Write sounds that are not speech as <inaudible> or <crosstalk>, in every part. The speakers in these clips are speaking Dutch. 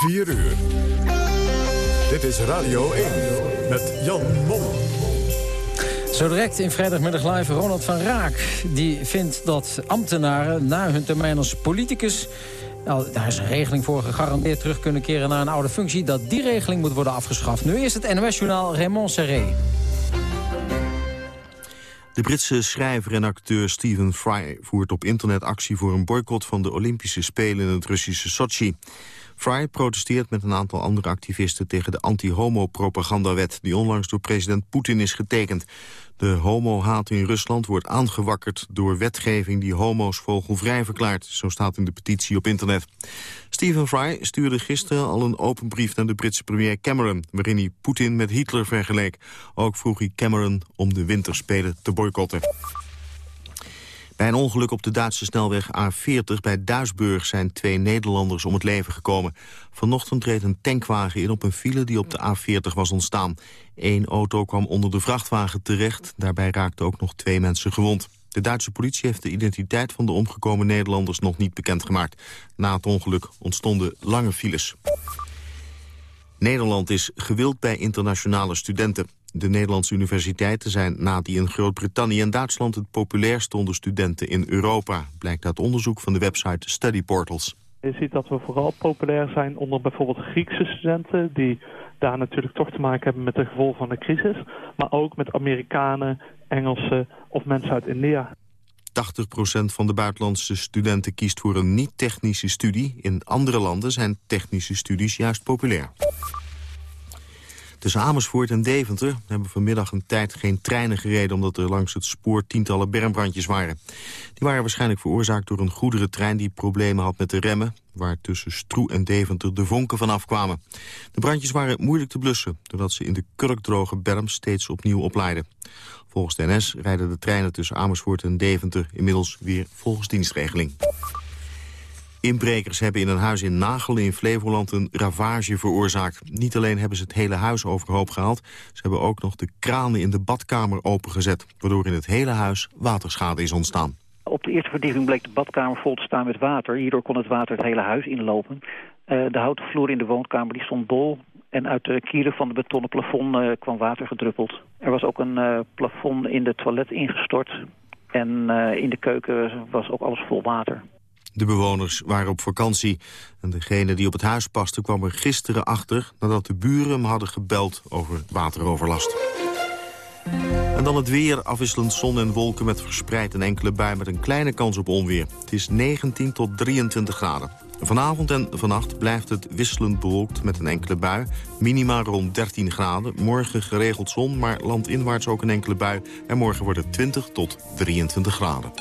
4 uur. Dit is Radio 1 met Jan Mom. Zo direct in vrijdagmiddag live Ronald van Raak. Die vindt dat ambtenaren na hun termijn als politicus... Nou, daar is een regeling voor gegarandeerd terug kunnen keren naar een oude functie... dat die regeling moet worden afgeschaft. Nu is het NOS-journaal Raymond Serré. De Britse schrijver en acteur Stephen Fry voert op internet actie voor een boycott van de Olympische Spelen in het Russische Sochi. Fry protesteert met een aantal andere activisten tegen de anti-homo-propagandawet die onlangs door president Poetin is getekend. De homohaat in Rusland wordt aangewakkerd door wetgeving die homo's vogelvrij verklaart. Zo staat in de petitie op internet. Stephen Fry stuurde gisteren al een open brief naar de Britse premier Cameron... waarin hij Poetin met Hitler vergeleek. Ook vroeg hij Cameron om de winterspelen te boycotten. Bij een ongeluk op de Duitse snelweg A40 bij Duisburg zijn twee Nederlanders om het leven gekomen. Vanochtend reed een tankwagen in op een file die op de A40 was ontstaan. Eén auto kwam onder de vrachtwagen terecht. Daarbij raakten ook nog twee mensen gewond. De Duitse politie heeft de identiteit van de omgekomen Nederlanders nog niet bekendgemaakt. Na het ongeluk ontstonden lange files. Nederland is gewild bij internationale studenten. De Nederlandse universiteiten zijn na die in Groot-Brittannië en Duitsland... het populairst onder studenten in Europa, blijkt uit onderzoek van de website Study Portals. Je ziet dat we vooral populair zijn onder bijvoorbeeld Griekse studenten... die daar natuurlijk toch te maken hebben met de gevolgen van de crisis. Maar ook met Amerikanen, Engelsen of mensen uit India. 80% van de buitenlandse studenten kiest voor een niet-technische studie. In andere landen zijn technische studies juist populair. Tussen Amersfoort en Deventer hebben vanmiddag een tijd geen treinen gereden... omdat er langs het spoor tientallen bermbrandjes waren. Die waren waarschijnlijk veroorzaakt door een goederentrein... die problemen had met de remmen, waar tussen Stroe en Deventer de vonken vanaf kwamen. De brandjes waren moeilijk te blussen... doordat ze in de kurkdroge berm steeds opnieuw oplaaiden. Volgens de NS rijden de treinen tussen Amersfoort en Deventer... inmiddels weer volgens dienstregeling. Inbrekers hebben in een huis in Nagelen in Flevoland een ravage veroorzaakt. Niet alleen hebben ze het hele huis overhoop gehaald... ze hebben ook nog de kranen in de badkamer opengezet... waardoor in het hele huis waterschade is ontstaan. Op de eerste verdieping bleek de badkamer vol te staan met water. Hierdoor kon het water het hele huis inlopen. Uh, de houten vloer in de woonkamer die stond bol... En uit de kieren van het betonnen plafond uh, kwam water gedruppeld. Er was ook een uh, plafond in de toilet ingestort. En in de keuken was ook alles vol water. De bewoners waren op vakantie. En degene die op het huis paste kwam er gisteren achter... nadat de buren hem hadden gebeld over wateroverlast. En dan het weer, afwisselend zon en wolken met verspreid een enkele bui... met een kleine kans op onweer. Het is 19 tot 23 graden. Vanavond en vannacht blijft het wisselend bewolkt met een enkele bui. Minima rond 13 graden. Morgen geregeld zon, maar landinwaarts ook een enkele bui. En morgen wordt het 20 tot 23 graden.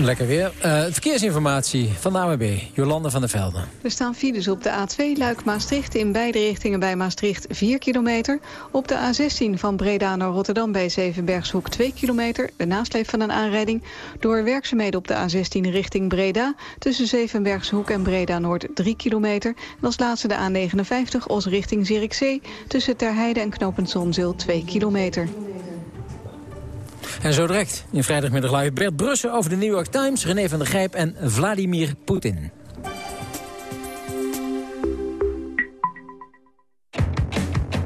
Lekker weer. Uh, verkeersinformatie van de AWB, Jolanda van der Velden. Er staan files op de A2 Luik-Maastricht in beide richtingen bij Maastricht 4 kilometer. Op de A16 van Breda naar Rotterdam bij Zevenbergshoek 2 kilometer. De nasleep van een aanrijding. Door werkzaamheden op de A16 richting Breda. Tussen Zevenbergshoek en Breda Noord 3 kilometer. En als laatste de A59 Os richting Zierikzee. Tussen Terheide en Knopend Zonzeel 2 kilometer. En zo direct in vrijdagmiddag live Bert Brussen over de New York Times... René van der Grijp en Vladimir Poetin.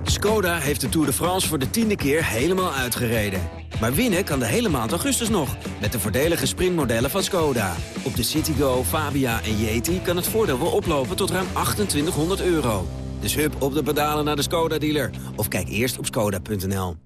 Skoda heeft de Tour de France voor de tiende keer helemaal uitgereden. Maar winnen kan de hele maand augustus nog, met de voordelige sprintmodellen van Skoda. Op de Citigo, Fabia en Yeti kan het voordeel wel oplopen tot ruim 2800 euro. Dus hup op de pedalen naar de Skoda-dealer. Of kijk eerst op skoda.nl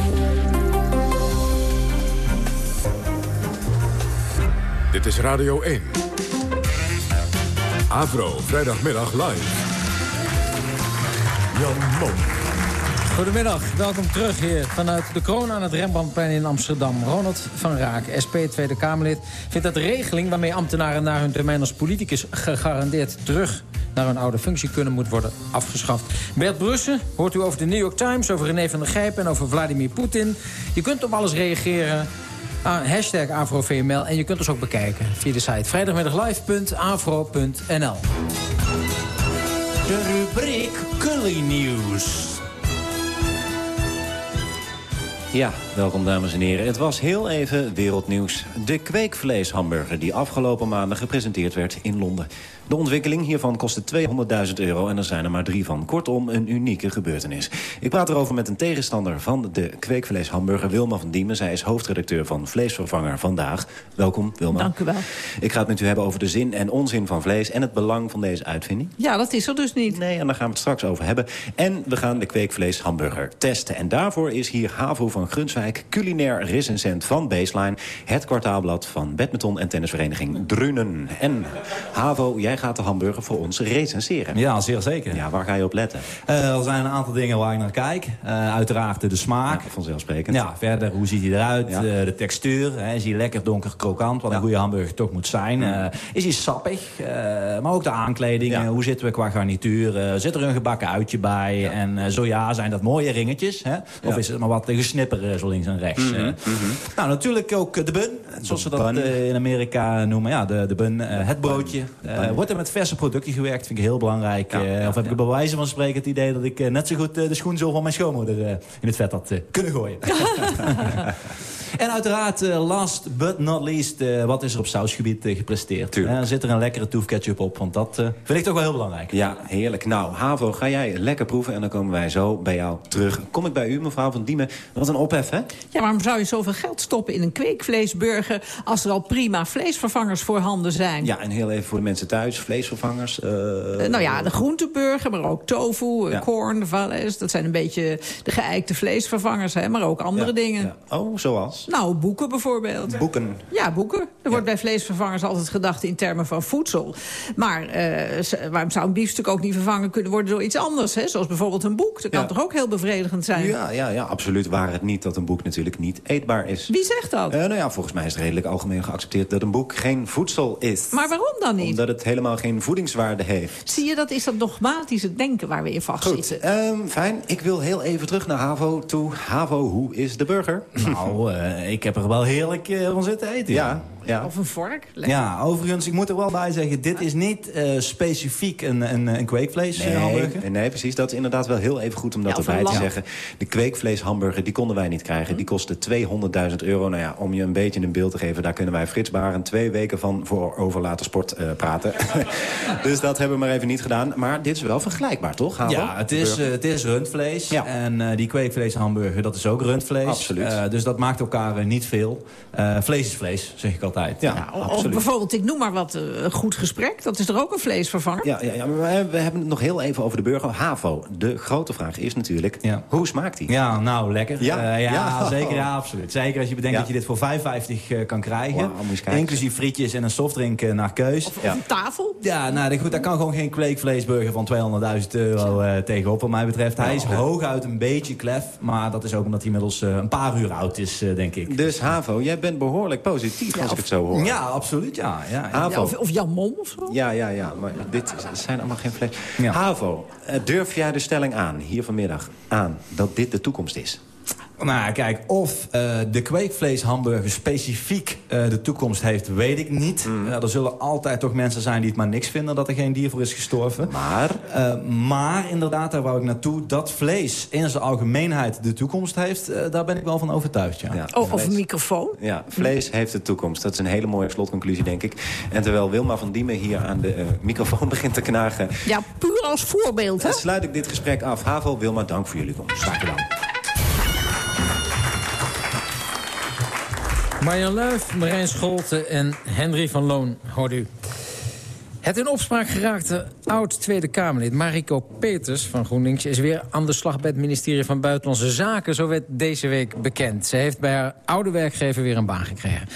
Dit is Radio 1. Avro, vrijdagmiddag live. Jan Mom. Goedemiddag, welkom terug hier vanuit de kroon aan het Rembrandtplein in Amsterdam. Ronald van Raak, SP Tweede Kamerlid, vindt dat de regeling waarmee ambtenaren na hun termijn als politicus gegarandeerd terug naar hun oude functie kunnen moet worden afgeschaft. Bert Brussen hoort u over de New York Times, over René van der Gijpen en over Vladimir Poetin. Je kunt op alles reageren. Ah, hashtag AfroVML en je kunt ons ook bekijken via de site vrijdagmiddaglive.afro.nl. De rubriek Cully Nieuws. Ja, welkom dames en heren. Het was heel even wereldnieuws. De kweekvleeshamburger die afgelopen maanden gepresenteerd werd in Londen. De ontwikkeling hiervan kostte 200.000 euro en er zijn er maar drie van. Kortom, een unieke gebeurtenis. Ik praat erover met een tegenstander van de kweekvleeshamburger, Wilma van Diemen. Zij is hoofdredacteur van Vleesvervanger Vandaag. Welkom, Wilma. Dank u wel. Ik ga het met u hebben over de zin en onzin van vlees... en het belang van deze uitvinding. Ja, dat is er dus niet. Nee, en daar gaan we het straks over hebben. En we gaan de kweekvleeshamburger testen. En daarvoor is hier Havo van Grunswijk, culinair recensent van Baseline... het kwartaalblad van badminton- en tennisvereniging Drunen. En Havo, jij gaat de hamburger voor ons recenseren. Ja, zeer zeker. Ja, waar ga je op letten? Uh, er zijn een aantal dingen waar ik naar kijk. Uh, uiteraard de smaak. Ja, vanzelfsprekend. Ja, verder, hoe ziet hij eruit? Ja. Uh, de textuur. Hè, is hij lekker donker krokant, wat een goede hamburger toch moet zijn. Is hij sappig? maar ook de aankleding. hoe zitten we qua garnituur? zit er een gebakken uitje bij? En zo ja, zijn dat mooie ringetjes? Hè? Of is het maar wat gesnipper zo links en rechts? Mm -hmm. Mm -hmm. Nou, natuurlijk ook de bun. Zoals ze dat in Amerika noemen. Ja, de, de bun. het broodje. wordt er met verse producten gewerkt, vind ik heel belangrijk. Ja, ja, of heb ik bij wijze van spreken het idee dat ik uh, net zo goed uh, de schoen zo van mijn schoonmoeder uh, in het vet had kunnen gooien. <laughs> En uiteraard, uh, last but not least, uh, wat is er op sausgebied uh, gepresteerd? Uh, zit er een lekkere toefketchup op, want dat vind ik toch wel heel belangrijk. Ja, heerlijk. Nou, Havo, ga jij lekker proeven en dan komen wij zo bij jou terug. Kom ik bij u, mevrouw Van Diemen. Wat een ophef, hè? Ja, waarom zou je zoveel geld stoppen in een kweekvleesburger... als er al prima vleesvervangers voorhanden zijn? Ja, en heel even voor de mensen thuis, vleesvervangers. nou ja, de groenteburger, maar ook tofu, ja. korn, vales. Dat zijn een beetje de geëikte vleesvervangers, hè, maar ook andere ja, dingen. Ja. Oh, zoals? Nou, boeken bijvoorbeeld. Boeken? Ja, boeken. Er wordt bij vleesvervangers altijd gedacht in termen van voedsel. Maar uh, waarom zou een biefstuk ook niet vervangen kunnen worden door iets anders? Hè? Zoals bijvoorbeeld een boek. Dat kan toch ook heel bevredigend zijn? Ja, ja, ja, absoluut. Waar het niet dat een boek natuurlijk niet eetbaar is. Wie zegt dat? Uh, nou ja, volgens mij is het redelijk algemeen geaccepteerd dat een boek geen voedsel is. Maar waarom dan niet? Omdat het helemaal geen voedingswaarde heeft. Zie je, dat is dat dogmatische denken waar we in vastzitten. Goed, um, fijn. Ik wil heel even terug naar Havo toe. Havo, hoe is de burger? Nou, uh, ik heb er wel heerlijk uh, van zitten eten. Ja. Ja. Of een vork. Lekker. Ja, overigens, ik moet er wel bij zeggen... dit is niet uh, specifiek een, een, een kweekvleeshamburger. Nee, nee, precies. Dat is inderdaad wel heel even goed om dat ja, erbij te zeggen. De kweekvleeshamburger, die konden wij niet krijgen. Hm. Die kostte 200.000 euro. Nou ja, om je een beetje een beeld te geven... daar kunnen wij Frits Baren twee weken van voor over later sport uh, praten. <laughs> dus dat hebben we maar even niet gedaan. Maar dit is wel vergelijkbaar, toch? Ja, het is, uh, het is rundvlees. Ja. En die kweekvleeshamburger, dat is ook rundvlees. Absoluut. dus dat maakt elkaar niet veel. vlees is vlees, zeg ik altijd. Ja, ja of bijvoorbeeld, ik noem maar wat, een uh, goed gesprek. Dat is er ook een vleesvervanger? Ja, ja, ja maar we hebben het nog heel even over de burger. HAVO, de grote vraag is natuurlijk, ja. hoe smaakt die? Ja, nou, lekker. Ja, uh, ja, ja, <laughs> zeker, ja, absoluut. Zeker als je bedenkt dat je dit voor 55 uh, kan krijgen. Wow, inclusief frietjes en een softdrink naar keus. Of, of een tafel? Ja, nou, goed, daar kan gewoon geen kweekvleesburger van 200.000 euro tegenop, wat mij betreft. Hij is hooguit een beetje klef, maar dat is ook omdat hij inmiddels een paar uur oud is, denk ik. Dus HAVO, jij bent behoorlijk positief als ik het zo hoor. Ja, absoluut, ja. ja, ja. ja of, of, Jan Mom of zo? Ja, ja, ja. Maar dit zijn allemaal geen vlees. Ja. Havo, durf jij de stelling aan, hier vanmiddag, aan... dat dit de toekomst is? Nou, kijk, of uh, de kweekvleeshamburger specifiek uh, de toekomst heeft, weet ik niet. Mm. Uh, er zullen altijd toch mensen zijn die het maar niks vinden dat er geen dier voor is gestorven. Maar? maar inderdaad, daar wou ik naartoe, dat vlees in zijn algemeenheid de toekomst heeft, daar ben ik wel van overtuigd, ja. ja oh, of een microfoon? Ja, vlees heeft de toekomst. Dat is een hele mooie slotconclusie, denk ik. En terwijl Wilma van Diemen hier aan de microfoon <laughs> begint te knagen... Ja, puur als voorbeeld, hè? Sluit ik dit gesprek af. Havo, Wilma, dank voor jullie komst. Graag gedaan. Marjan Luif, Marijn Scholten en Henry van Loon, hoort u. Het in opspraak geraakte oud-Tweede Kamerlid Mariko Peters van GroenLinks... is weer aan de slag bij het ministerie van Buitenlandse Zaken. Zo werd deze week bekend. Ze heeft bij haar oude werkgever weer een baan gekregen.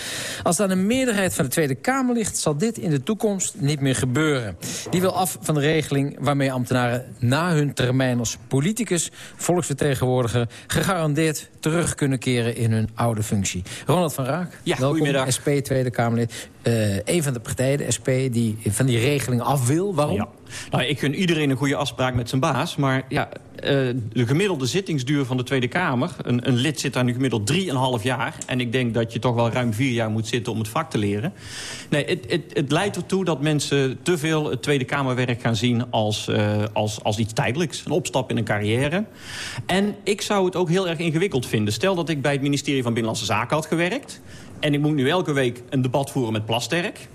Als dan een meerderheid van de Tweede Kamer ligt... zal dit in de toekomst niet meer gebeuren. Die wil af van de regeling waarmee ambtenaren na hun termijn als politicus... volksvertegenwoordiger gegarandeerd terug kunnen keren in hun oude functie. Ronald van Raak, ja, welkom, SP Tweede Kamerlid. Uh, een van de partijen, de SP, die van die regeling af wil. Waarom? Ja. Nou, ik gun iedereen een goede afspraak met zijn baas. Maar ja, uh, de gemiddelde zittingsduur van de Tweede Kamer... een, een lid zit daar nu gemiddeld 3,5 jaar. En ik denk dat je toch wel ruim vier jaar moet zitten om het vak te leren. Nee, het, het, het leidt ertoe dat mensen te veel het Tweede Kamerwerk gaan zien... Als, uh, als, als iets tijdelijks, een opstap in een carrière. En ik zou het ook heel erg ingewikkeld vinden. Stel dat ik bij het ministerie van Binnenlandse Zaken had gewerkt... en ik moet nu elke week een debat voeren met Plasterk...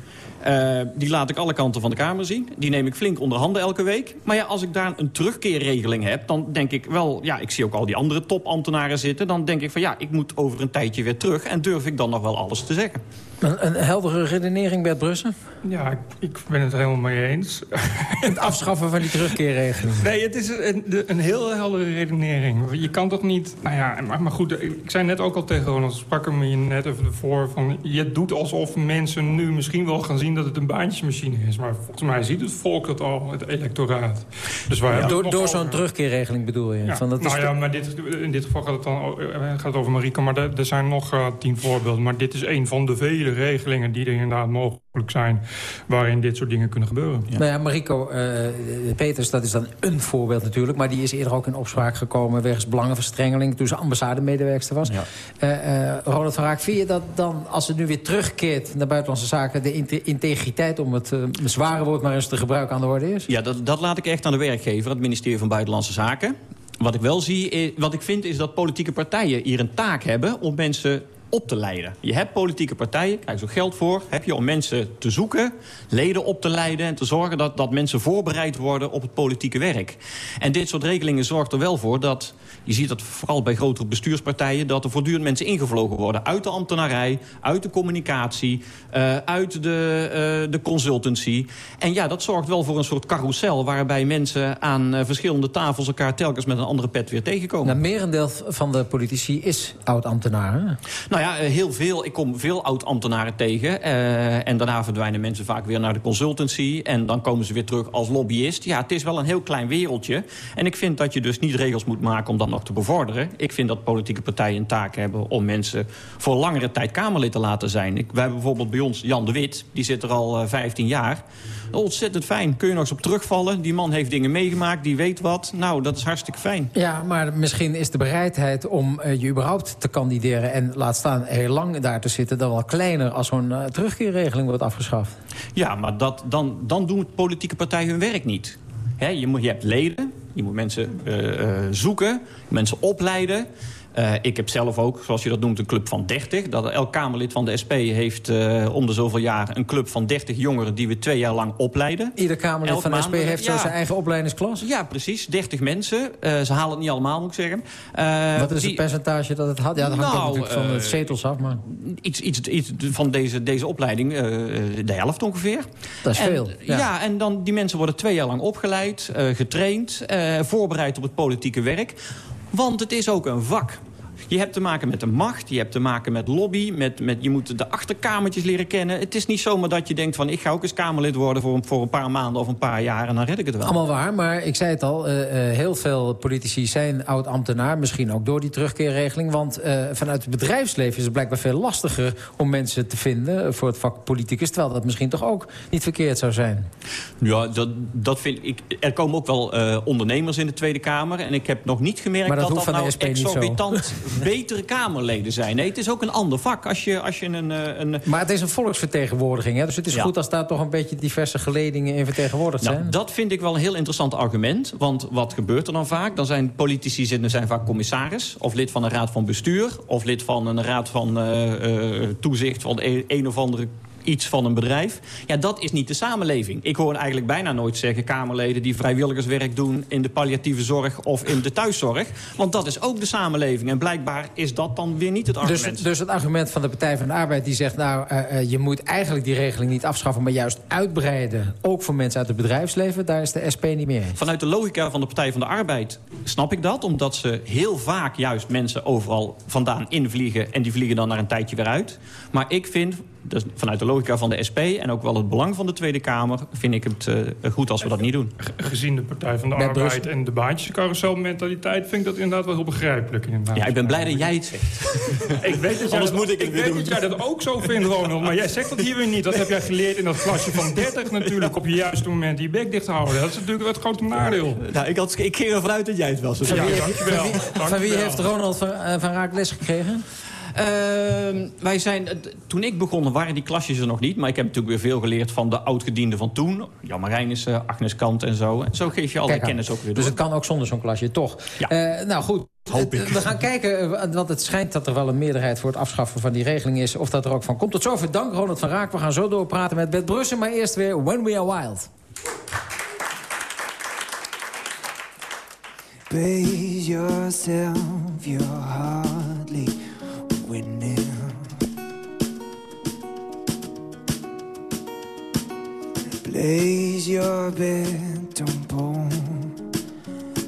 Uh, die laat ik alle kanten van de Kamer zien. Die neem ik flink onder handen elke week. Maar ja, als ik daar een terugkeerregeling heb... dan denk ik wel, ja, ik zie ook al die andere topambtenaren zitten... dan denk ik van ja, ik moet over een tijdje weer terug... en durf ik dan nog wel alles te zeggen. Een, een heldere redenering, Bert Brussen? Ja, ik, ik, ben het helemaal mee eens. <laughs> Het afschaffen van die terugkeerregeling? Nee, het is een, een heel heldere redenering. Je kan toch niet... Nou ja, maar, maar goed, ik zei net ook al tegen Ronald... sprak hem je net even voor van... je doet alsof mensen nu misschien wel gaan zien dat het een baantjesmachine is. Maar volgens mij ziet het volk dat al, het electoraat. Dus waar ja, door door zo'n terugkeerregeling bedoel je? Ja, van, dat nou is ja, maar dit, in dit geval gaat het dan gaat het over Marika. Maar er, er zijn nog uh, tien voorbeelden. Maar dit is een van de vele regelingen die er inderdaad mogelijk zijn... waarin dit soort dingen kunnen gebeuren. Ja. Nou ja, Mariko uh, Peters, dat is dan een voorbeeld natuurlijk... maar die is eerder ook in opspraak gekomen... wegens belangenverstrengeling toen ze ambassademedewerkster was. Ja. Uh, uh, Ronald van Raak, vind je dat dan, als het nu weer terugkeert... naar buitenlandse zaken, de integriteit... om het zware woord maar eens te gebruiken aan de orde is? Ja, dat, dat laat ik echt aan de werkgever, het ministerie van Buitenlandse Zaken. Wat ik wel zie, wat ik vind is dat politieke partijen hier een taak hebben... om mensen op te leiden. Je hebt politieke partijen, krijg je ook geld voor... heb je om mensen te zoeken, leden op te leiden... en te zorgen dat, dat mensen voorbereid worden op het politieke werk. En dit soort regelingen zorgt er wel voor dat... je ziet dat vooral bij grotere bestuurspartijen... dat er voortdurend mensen ingevlogen worden uit de ambtenarij... uit de communicatie, uh, uit de, uh, de consultancy. En ja, dat zorgt wel voor een soort carousel... waarbij mensen aan uh, verschillende tafels elkaar telkens met een andere pet weer tegenkomen. Nou, merendeel van de politici is oud-ambtenaar, Nou, nou ja, heel veel. Ik kom veel oud-ambtenaren tegen. Uh, en daarna verdwijnen mensen vaak weer naar de consultancy. En dan komen ze weer terug als lobbyist. Ja, het is wel een heel klein wereldje. En ik vind dat je dus niet regels moet maken om dat nog te bevorderen. Ik vind dat politieke partijen een taak hebben om mensen voor langere tijd Kamerlid te laten zijn. Ik, wij hebben bijvoorbeeld bij ons Jan de Wit. Die zit er al uh, 15 jaar. Ontzettend fijn. Kun je nog eens op terugvallen. Die man heeft dingen meegemaakt, die weet wat. Nou, dat is hartstikke fijn. Ja, maar misschien is de bereidheid om uh, je überhaupt te kandideren... en laat staan heel lang daar te zitten... dan wel kleiner als zo'n uh, terugkeerregeling wordt afgeschaft. Ja, maar dat, dan, dan doen politieke partijen hun werk niet. He, je, moet, je hebt leden, je moet mensen uh, zoeken, mensen opleiden... Uh, ik heb zelf ook, zoals je dat noemt, een club van 30. Dat elk Kamerlid van de SP heeft uh, om de zoveel jaar... een club van 30 jongeren die we twee jaar lang opleiden. Ieder Kamerlid elk van de SP heeft ja, zo zijn eigen opleidingsklas? Ja, precies. 30 mensen. Uh, ze halen het niet allemaal, moet ik zeggen. Wat is die, het percentage dat het had? Ja, dat hangt nou, natuurlijk van de zetels af. Maar... Iets, iets, iets van deze, deze opleiding, de helft ongeveer. Dat is en, veel. Ja. ja. en dan, die mensen worden twee jaar lang opgeleid, getraind... voorbereid op het politieke werk... Want het is ook een vak. Je hebt te maken met de macht, je hebt te maken met lobby... Met, met, je moet de achterkamertjes leren kennen. Het is niet zomaar dat je denkt van... ik ga ook eens Kamerlid worden voor, voor een paar maanden of een paar jaar... en dan red ik het wel. Allemaal waar, maar ik zei het al... Uh, uh, heel veel politici zijn oud-ambtenaar. Misschien ook door die terugkeerregeling. Want uh, vanuit het bedrijfsleven is het blijkbaar veel lastiger... om mensen te vinden voor het vak politicus. Terwijl dat misschien toch ook niet verkeerd zou zijn. Ja, dat, dat vind ik... Er komen ook wel ondernemers in de Tweede Kamer. En ik heb nog niet gemerkt maar dat, dat dat nou exorbitant <laughs> betere Kamerleden zijn. Nee, het is ook een ander vak. Als je, als je een, een... Maar het is een volksvertegenwoordiging, hè? dus het is ja. goed als daar toch een beetje diverse geledingen in vertegenwoordigd nou, zijn. Dat vind ik wel een heel interessant argument. Want wat gebeurt er dan vaak? Dan zijn politici zitten, zijn vaak commissaris... of lid van een raad van bestuur... of lid van een raad van uh, uh, toezicht van een, een of andere iets van een bedrijf. Ja, dat is niet de samenleving. Ik hoor eigenlijk bijna nooit zeggen Kamerleden... die vrijwilligerswerk doen in de palliatieve zorg of in de thuiszorg. Want dat is ook de samenleving. En blijkbaar is dat dan weer niet het Dus, argument. dus het argument van de Partij van de Arbeid die zegt... nou, eh, eh, je moet eigenlijk die regeling niet afschaffen... maar juist uitbreiden, ook voor mensen uit het bedrijfsleven... daar is de SP niet meer. Vanuit de logica van de Partij van de Arbeid snap ik dat. Omdat ze heel vaak juist mensen overal vandaan invliegen... en die vliegen dan na een tijdje weer uit. Maar ik vind, dus vanuit de logica van de SP... en ook wel het belang van de Tweede Kamer... vind ik het eh, goed als we dat niet doen. Gezien de Partij van de Met Arbeid Brussel. en de baantjescarousel-mentaliteit... vind ik dat inderdaad wel heel begrijpelijk. Inderdaad. Ja, ik ben blij dat jij het <laughs> zegt. Ik weet dat jij Anders dat, moet ik het ik weer weet doen. dat jij dat ook zo vindt, Ronald. Maar jij zegt dat hier weer niet. Dat heb jij geleerd in dat klasje van 30 natuurlijk. Op je juiste moment je bek dicht houden. Dat is natuurlijk het grote nadeel. Nou, ik, had, ik ging ervan uit dat jij het was. Ja, dankjewel. Van wie, van wie heeft Ronald van, eh, van Raak les gekregen? Ehm, wij zijn, eh, toen ik begon waren die klasjes er nog niet. Maar ik heb natuurlijk weer veel geleerd van de oud-gedienden van toen. Jan Marijnissen, Agnes Kant en zo. En zo geef je al die kennis ook weer door. Dus het kan ook zonder zo'n klasje, toch? Eh, nou goed, Hoop ik. we gaan kijken, eh, want het schijnt dat er wel een meerderheid... voor het afschaffen van die regeling is, of dat er ook van komt. Tot zover dank, Ronald van Raak. We gaan zo doorpraten met Bert Brussen, maar eerst weer When We Are Wild. Yourself, you're hardly Blaze your bed, don't pour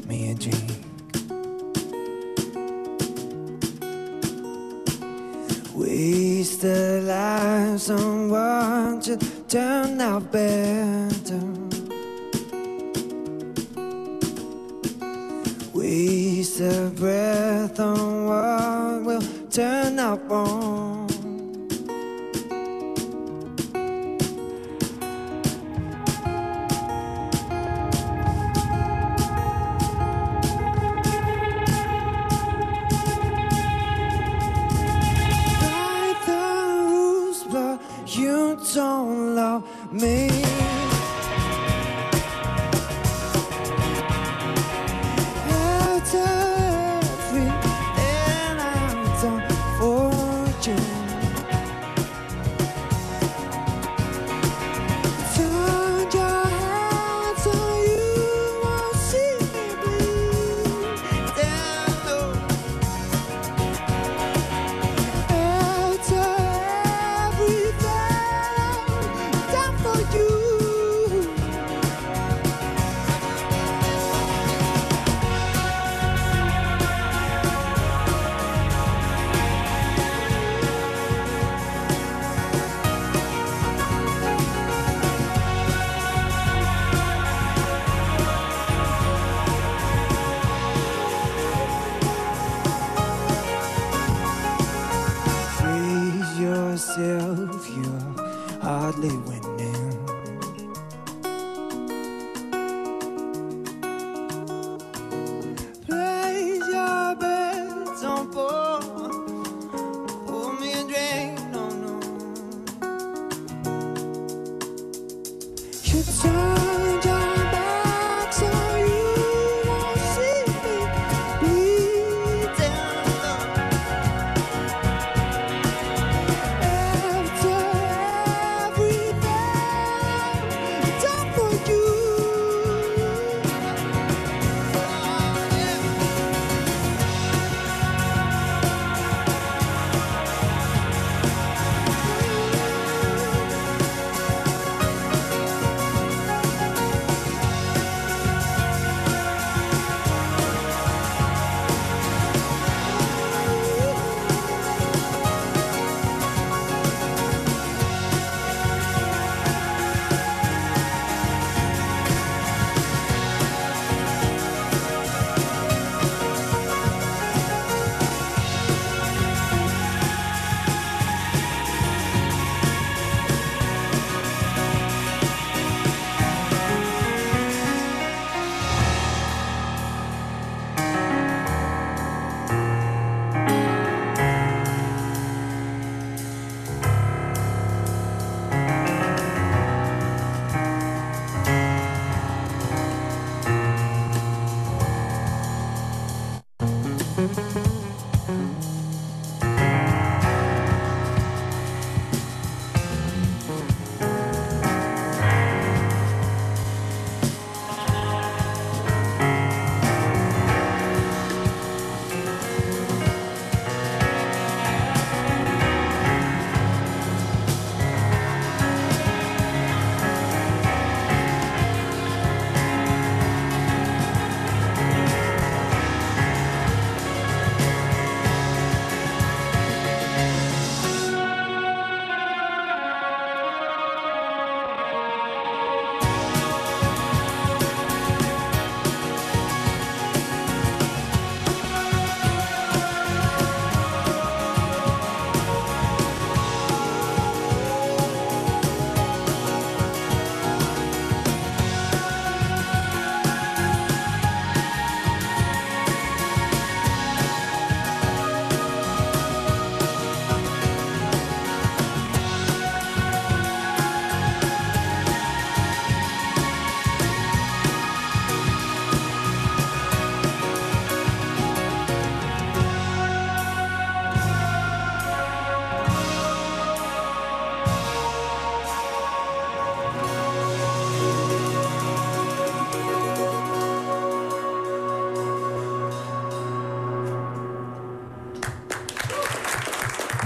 me a drink. Waste the lives on what should turn out better. Waste the breath on what will turn out wrong. Don't love me.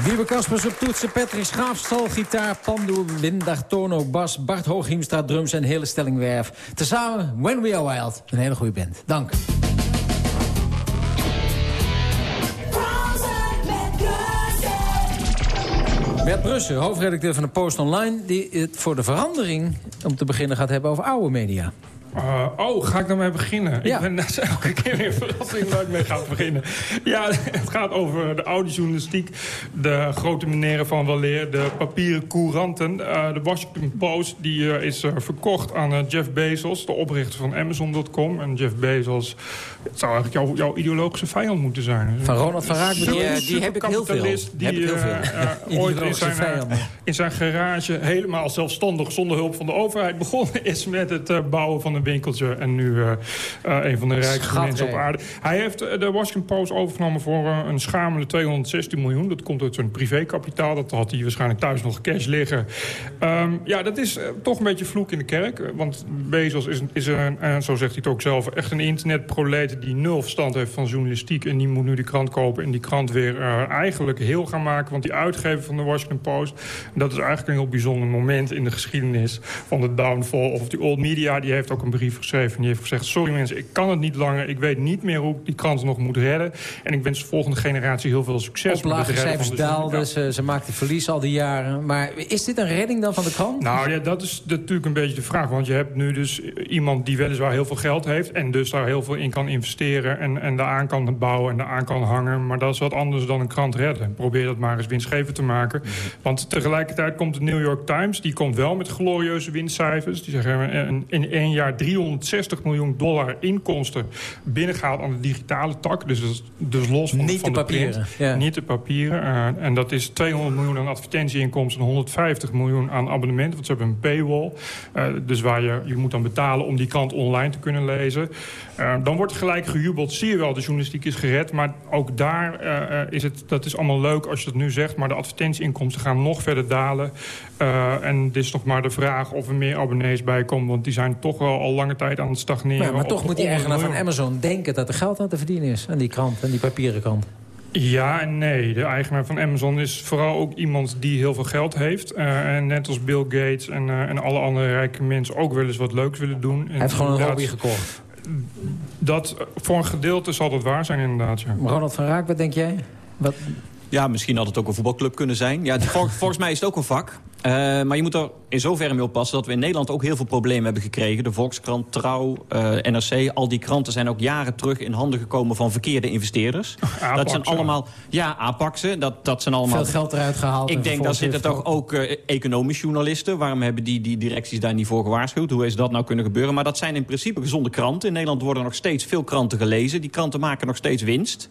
Wiebe Kaspers op toetsen, Patrick Schaafstal, gitaar, Pandu, Lindar, Tono, bas, Bart Hooghiemstra, drums en hele stelling werf. Tezamen When We Are Wild, een hele goede band. Dank. Bert Brussen, hoofdredacteur van de Post Online... die het voor de verandering, om te beginnen, gaat hebben over oude media. Uh, oh, ga ik daarmee beginnen? Ja. Ik ben is elke keer weer verrassing waar ik mee ga beginnen. Ja, het gaat over de oude journalistiek. De grote meneren van weleer. De papieren couranten. Uh, de Washington Post die, uh, is verkocht aan Jeff Bezos. De oprichter van Amazon.com. En Jeff Bezos het zou eigenlijk jouw, jouw ideologische vijand moeten zijn. Van Ronald van Raak bedoel Die, je? Die heb ik heel veel. Die Heb ik heel veel. ooit in zijn, in zijn garage helemaal zelfstandig... zonder hulp van de overheid begonnen is met het bouwen van een winkeltje. En nu uh, uh, een van de rijkste Schat, mensen op aarde. Hij heeft uh, de Washington Post overgenomen voor een schamele 216 miljoen. Dat komt uit zijn privékapitaal. Dat had hij waarschijnlijk thuis nog cash liggen. Um, ja, dat is toch een beetje vloek in de kerk. Want Bezos is, is een, en zo zegt hij het ook zelf... echt een internetprolet die nul verstand heeft van journalistiek. En die moet nu die krant kopen en die krant weer eigenlijk heel gaan maken. Want die uitgever van de Washington Post... dat is eigenlijk een heel bijzonder moment in de geschiedenis... van de downfall of die old media. Die heeft ook een brief geschreven en die heeft gezegd... sorry mensen, ik kan het niet langer. Ik weet niet meer hoe ik die krant nog moet redden. En ik wens de volgende generatie heel veel succes. Oplagecijfers daalden, ze, ze maakten verlies al die jaren. Maar is dit een redding dan van de krant? Nou ja, dat is natuurlijk een beetje de vraag. Want je hebt nu dus iemand die weliswaar heel veel geld heeft... en dus daar heel veel in kan investeren... en, en daaraan kan bouwen en daaraan kan hangen. Maar dat is wat anders dan een krant redden. Probeer dat maar eens winstgevend te maken. Want tegelijkertijd komt de New York Times... die komt wel met glorieuze winstcijfers. Die zeggen in, in één jaar 360 miljoen dollar inkomsten... binnengehaald aan de digitale tak. Dus, dus los van, Niet van de de, print. papieren, ja. Niet de papieren. eh, en dat is 200 miljoen aan advertentieinkomsten... en 150 miljoen aan abonnementen. Want ze hebben een paywall. Eh, dus waar je, je moet dan betalen om die krant online te kunnen lezen. Eh, dan wordt gelijk gejubeld. Zie je wel, de journalistiek is gered. Maar ook daar eh, eh, is het... Dat is allemaal leuk als je dat nu zegt. Maar de advertentieinkomsten gaan nog verder dalen. En het is nog maar de vraag of er meer abonnees bij komen. Want die zijn toch wel al lange tijd aan het stagneren. Maar op- toch moet die eigenaar van. Amazon denken dat er geld aan te verdienen is. Aan die krant, aan die papieren krant. Ja en nee. De eigenaar van Amazon is vooral ook iemand die heel veel geld heeft. En net als Bill Gates en, en alle andere rijke mensen ook wel eens wat leuks willen doen. Hij heeft gewoon een hobby gekocht. Dat, voor een gedeelte zal dat waar zijn inderdaad. Ja. Ronald van Raak, wat denk jij? Wat, Ja, misschien had het ook een voetbalclub kunnen zijn. Ja, vol- <laughs> volgens mij is het ook een vak. Eh, maar je moet er in zoverre mee oppassen dat we in Nederland ook heel veel problemen hebben gekregen. De Volkskrant, Trouw, eh, NRC, al die kranten zijn ook jaren terug in handen gekomen van verkeerde investeerders. <laughs> dat zijn ja. allemaal, ja, Apaxen, dat, dat zijn allemaal... veel geld eruit gehaald. Ik denk, daar vervolgens zitten toch ook eh, economisch journalisten. Waarom hebben die, die directies daar niet voor gewaarschuwd? Hoe is dat nou kunnen gebeuren? Maar dat zijn in principe gezonde kranten. In Nederland worden nog steeds veel kranten gelezen. Die kranten maken nog steeds winst.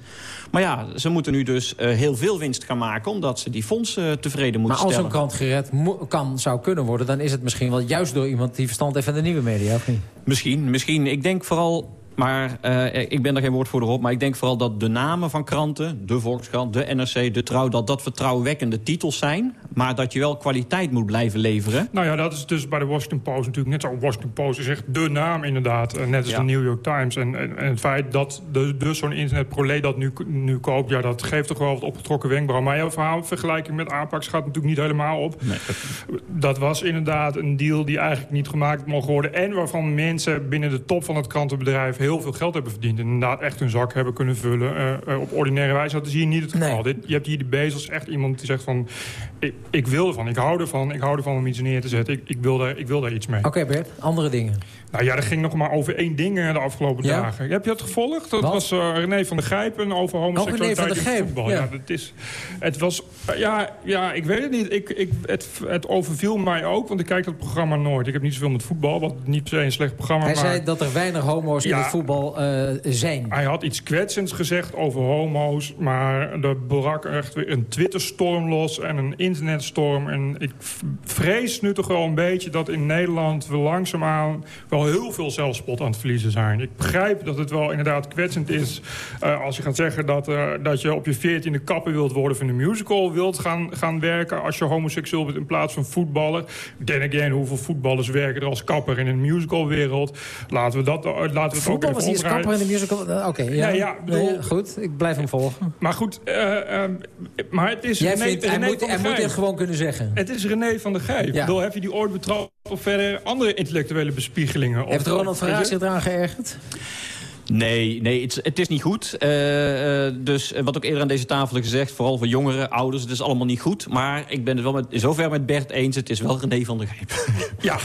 Maar ja, ze moeten nu dus eh, heel veel winst gaan maken... omdat ze die fondsen tevreden Maar moeten als stellen. zo'n krant gered kan, zou kunnen worden... dan is het misschien wel juist door iemand die verstand heeft van de nieuwe media, of niet? Misschien, misschien. Ik denk vooral... Maar eh, ik ben er geen woordvoerder op. Maar ik denk vooral dat de namen van kranten... de Volkskrant, de NRC, de Trouw... dat dat vertrouwenwekkende titels zijn. Maar dat je wel kwaliteit moet blijven leveren. Nou ja, dat is dus bij de Washington Post natuurlijk net zo. Washington Post is echt de naam inderdaad. eh, Net als Ja. de New York Times. En, en, en het feit dat de, dus zo'n internetprolet dat nu, nu koopt... ja, dat geeft toch wel wat opgetrokken wenkbrauw. Maar jouw verhaal vergelijking met Apax gaat natuurlijk niet helemaal op. Dat was inderdaad een deal die eigenlijk niet gemaakt mocht worden. En waarvan mensen binnen de top van het krantenbedrijf... heel veel geld hebben verdiend. En inderdaad echt hun zak hebben kunnen vullen. eh, eh, op ordinaire wijze. Dat is hier niet het geval. Dit, je hebt hier de Bezos, echt iemand die zegt van... Ik, ik wil ervan, ik hou ervan. Ik hou ervan om iets neer te zetten. Ik, ik, wil, daar, ik wil daar iets mee. Oké Bert, andere dingen. Nou ja, er ging nog maar over één ding eh, de afgelopen Ja? dagen. Heb je dat gevolgd? Dat Wat? was eh, René van der Gijpen over homoseksualiteit René van der in Gijp, voetbal. ja. Ja. dat is, het was, eh, ja, ja, ik weet het niet. Ik, ik, het, het overviel mij ook, want ik kijk dat programma nooit. Ik heb niet zoveel met voetbal, wat niet per se een slecht programma Hij maar zei dat er weinig homo's in het voetbal zijn. hij had iets kwetsends gezegd over homo's, maar er brak echt weer een Twitterstorm los en een internetstorm. En ik vrees nu toch wel een beetje dat in Nederland we langzaamaan wel heel veel zelfspot aan het verliezen zijn. Ik begrijp dat het wel inderdaad kwetsend is eh, als je gaat zeggen dat, eh, dat je op je veertiende kapper wilt worden van een musical, wilt gaan, gaan werken als je homoseksueel bent in plaats van voetballer. Then again, hoeveel voetballers werken er als kapper in een musicalwereld? Laten we dat, eh, laten we het ook was hij als kapper in de musical. Oké, ja. Nee, ja, bedoel- Nee, goed, ik blijf hem volgen. Maar goed, eh, ehm, maar het is Jij René, vindt, hij moet, hij moet het gewoon kunnen zeggen. Het is René van der Gijp. Ja. Bedoel, heb je die ooit betrapt of verder andere intellectuele bespiegelingen? Heeft Ronald je? zich eraan geërgerd? Nee, nee het, is- het is niet goed. Eh, eh, dus eh, wat ook eerder aan deze tafel is gezegd... vooral voor jongeren, ouders, het is allemaal niet goed. Maar ik ben het wel met, in zover met Bert eens... het is wel René van der Gijp. <laughs> Ja,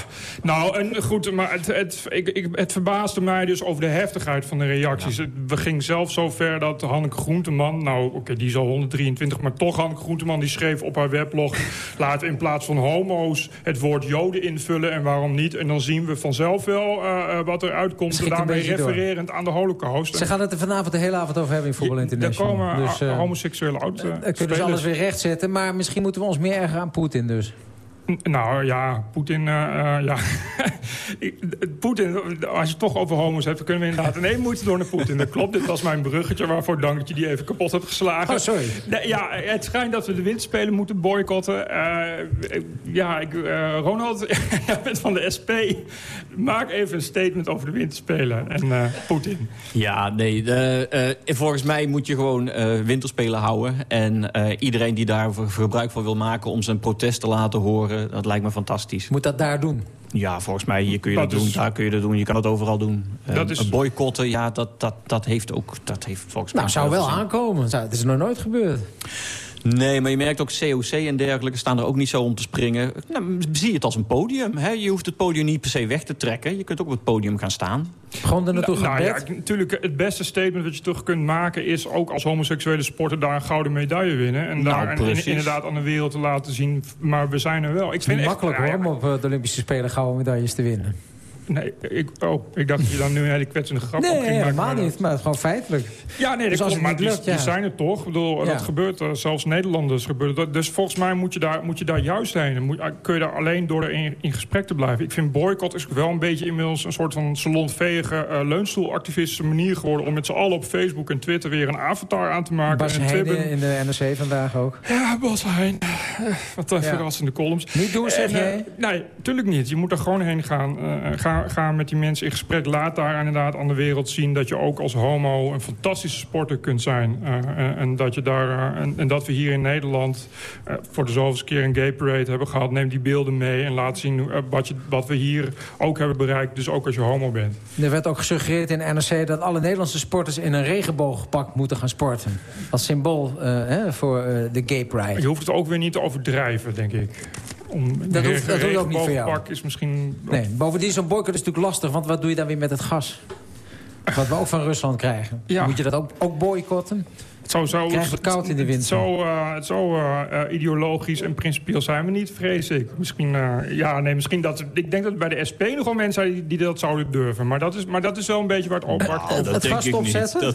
nou en goed, maar het, het, ik, ik, het verbaasde mij dus over de heftigheid van de reacties. Het- We gingen zelfs zo ver dat Hanneke Groenteman... nou, oké, die is al 123, maar toch Hanneke Groenteman... die schreef op haar weblog... <laughs> we in plaats van homo's het woord joden invullen... en waarom niet? En dan zien we vanzelf wel wat er uitkomt... Daarmee door. refererend aan de holocaust. Ze gaan het er vanavond de hele avond over hebben in Voetbal International. komen dus, eh, eh, homoseksuele oud dan kunnen ze alles weer rechtzetten. Maar misschien moeten we ons meer erger aan Poetin dus. Nou ja, Poetin, eh, eh, ja. <laughs> Poetin, als je het toch over homo's hebt... dan kunnen we inderdaad in één moeite door naar Poetin. Dat klopt, dit was mijn bruggetje. Waarvoor dank dat je die even kapot hebt geslagen. Oh, sorry. Nee, ja, het schijnt dat we de winterspelen moeten boycotten. Eh, ja, ik, eh, Ronald, <laughs> jij bent van de SP. Maak even een statement over de winterspelen en eh, Poetin. Ja, nee. eh, volgens mij moet je gewoon eh, winterspelen houden. En eh, iedereen die daar gebruik van wil maken om zijn protest te laten horen... dat lijkt me fantastisch. Moet dat daar doen? Ja, volgens mij hier kun je dat, Dat doen, is- daar kun je dat doen. Je kan het overal doen. Eh, Dat is- Boycotten, ja, dat, dat, dat heeft ook dat heeft volgens mij... Nou, zou wel aankomen. Zou- Het is nog nooit gebeurd. Nee, maar je merkt ook COC en dergelijke staan er ook niet zo om te springen. Nou, zie het als een podium. Hè? Je hoeft het podium niet per se weg te trekken. Je kunt ook op het podium gaan staan. Gewoon er naartoe Nou, gaan nou ja, natuurlijk, het beste statement dat je terug kunt maken... is ook als homoseksuele sporter daar een gouden medaille winnen. En Nou, daar en- inderdaad aan de wereld te laten zien. Maar we zijn er wel. Ik Het is vind echt, makkelijk ja, hoor, om op eh, de Olympische Spelen gouden medailles te winnen. Nee, ik, oh, ik dacht dat je dan nu een hele kwetsende grap op Nee, ging maken. helemaal maar dat- niet. Maar gewoon feitelijk. Ja, nee, Dus dat klopt, het maar die, lukt, ja. die zijn er toch. Ik bedoel, Ja. Dat gebeurt, er. zelfs Nederlanders gebeurt dat. Dus volgens mij moet je daar, moet je daar juist heen. Dan Moet, kun je daar alleen door in, in gesprek te blijven. Ik vind boycott is wel een beetje inmiddels een soort van salonveege... eh, leunstoelactivistische manier geworden... om met z'n allen op Facebook en Twitter weer een avatar aan te maken. Bas en Twibbon. in de NRC vandaag ook. Ja, Bas Heijn. Eh, Wat een Ja. verrassende columns. Niet doen, zeg En, eh, nee, natuurlijk niet. Je moet er gewoon heen gaan. Eh, ga, ga met die mensen in gesprek. Laat daar inderdaad aan de wereld zien... dat je ook als homo een fantastische sporter kunt zijn. Eh, en, en dat je daar, eh, en, en dat we hier in Nederland... eh, voor de zoveelste keer een gay parade hebben gehad. Neem die beelden mee en laat zien eh, wat, je, wat we hier ook hebben bereikt. Dus ook als je homo bent. Er werd ook gesuggereerd in NRC dat alle Nederlandse sporters... in een regenboogpak moeten gaan sporten. Als symbool eh, hè, voor eh, de gay pride. Je hoeft het ook weer niet te overdrijven, denk ik. Om, Dat hoeft- dat ook niet voor jou. regenboogpak is misschien... Nee, bovendien, zo'n boycott is natuurlijk lastig... want wat doe je dan weer met het gas? Wat we ook van Rusland krijgen. Ja. Moet je dat ook, ook boycotten? Het zou zo, Krijg het koud in de winter? Zo, eh, zo eh, eh, ideologisch en principieel zijn we niet, vrees ik. Misschien, eh, ja, nee, misschien dat... Ik denk dat er bij de SP nogal mensen zijn die, die dat zouden durven. Maar dat, is, maar dat is wel een beetje waar het op waar het over het gas opzetten? <laughs>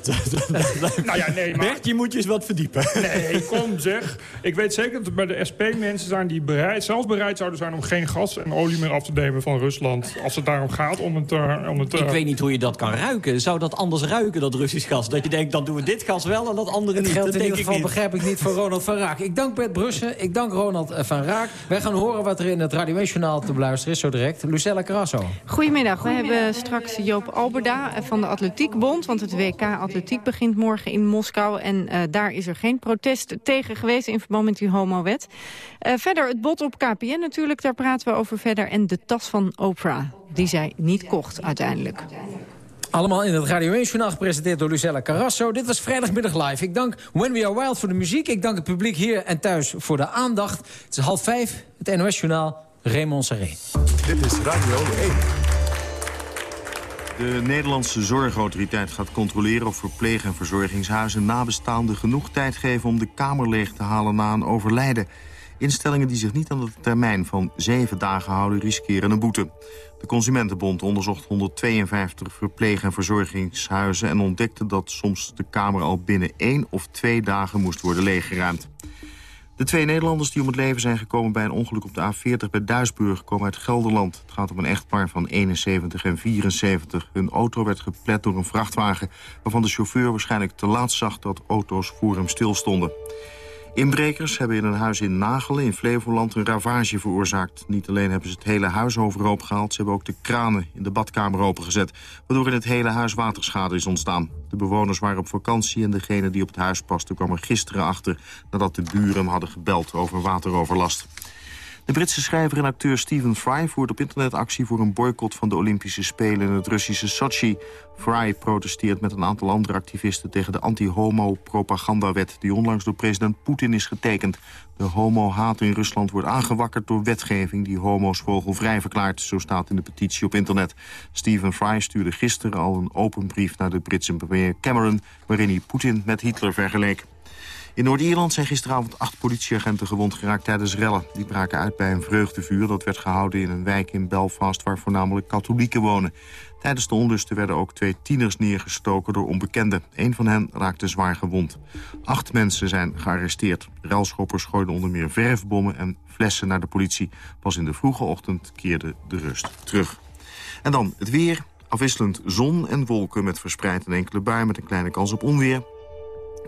Nou ja, nee, maar... Bert, je moet je eens wat verdiepen. Nee, kom zeg. Ik weet zeker dat er bij de SP mensen zijn die bereid, zelfs bereid zouden zijn... om geen gas en olie meer af te nemen van Rusland. Als het daarom gaat om het... eh, om het eh, Ik weet niet hoe je dat kan ruiken. Zou dat anders ruiken, dat Russisch gas? Dat je denkt, dan doen we dit gas wel en dat andere Het niet. dat in ieder geval, begrijp ik niet, voor Ronald van Raak. Ik dank Bert Brussen, ik dank Ronald eh, van Raak. Wij gaan horen wat er in het Radio 1-journaal te beluisteren is, zo direct. Lucella Carasso. Goedemiddag, we hebben straks Joop Alberda van de Atletiekbond. Want het WK Atletiek begint morgen in Moskou. En eh, daar is er geen protest tegen geweest in verband met die homowet. Eh verder het bod op KPN natuurlijk, daar praten we over verder. En de tas van Oprah, die zij niet kocht uiteindelijk. Allemaal in het Radio 1-journaal gepresenteerd door Lucella Carrasso. Dit was vrijdagmiddag live. Ik dank When We Are Wild voor de muziek. Ik dank het publiek hier en thuis voor de aandacht. Het is half vijf, het NOS-journaal, Raymond Serré. Dit is Radio 1. De Nederlandse Zorgautoriteit gaat controleren of verpleeg- en verzorgingshuizen nabestaanden genoeg tijd geven om de kamer leeg te halen na een overlijden. Instellingen die zich niet aan de termijn van zeven dagen houden riskeren een boete. De Consumentenbond onderzocht 152 verpleeg- en verzorgingshuizen... en ontdekte dat soms de kamer al binnen één of twee dagen moest worden leeggeruimd. De twee Nederlanders die om het leven zijn gekomen bij een ongeluk op de A40 bij Duisburg komen uit Gelderland. Het gaat om een echtpaar van 71 en 74. Hun auto werd geplet door een vrachtwagen waarvan de chauffeur waarschijnlijk te laat zag dat auto's voor hem stilstonden. Inbrekers hebben in een huis in Nagelen in Flevoland een ravage veroorzaakt. Niet alleen hebben ze het hele huis overhoop gehaald... ze hebben ook de kranen in de badkamer opengezet... waardoor in het hele huis waterschade is ontstaan. De bewoners waren op vakantie en degene die op het huis paste... kwam er gisteren achter nadat de buren hadden gebeld over wateroverlast. De Britse schrijver en acteur Stephen Fry voert op internet actie voor een boycott van de Olympische Spelen in het Russische Sochi. Fry protesteert met een aantal andere activisten tegen de anti-homo-propagandawet die onlangs door president Poetin is getekend. De homo-haat in Rusland wordt aangewakkerd door wetgeving die homo's vogelvrij verklaart, zo staat in de petitie op internet. Stephen Fry stuurde gisteren al een open brief naar de Britse premier Cameron waarin hij Poetin met Hitler vergeleek. In Noord-Ierland zijn gisteravond acht politieagenten gewond geraakt tijdens rellen. Die braken uit bij een vreugdevuur dat werd gehouden in een wijk in Belfast... waar voornamelijk katholieken wonen. Tijdens de onlusten werden ook twee tieners neergestoken door onbekenden. Een van hen raakte zwaar gewond. Acht mensen zijn gearresteerd. Relschoppers gooiden onder meer verfbommen en flessen naar de politie. Pas in de vroege ochtend keerde de rust terug. En dan het weer. Afwisselend zon en wolken met verspreid een enkele bui... met een kleine kans op onweer.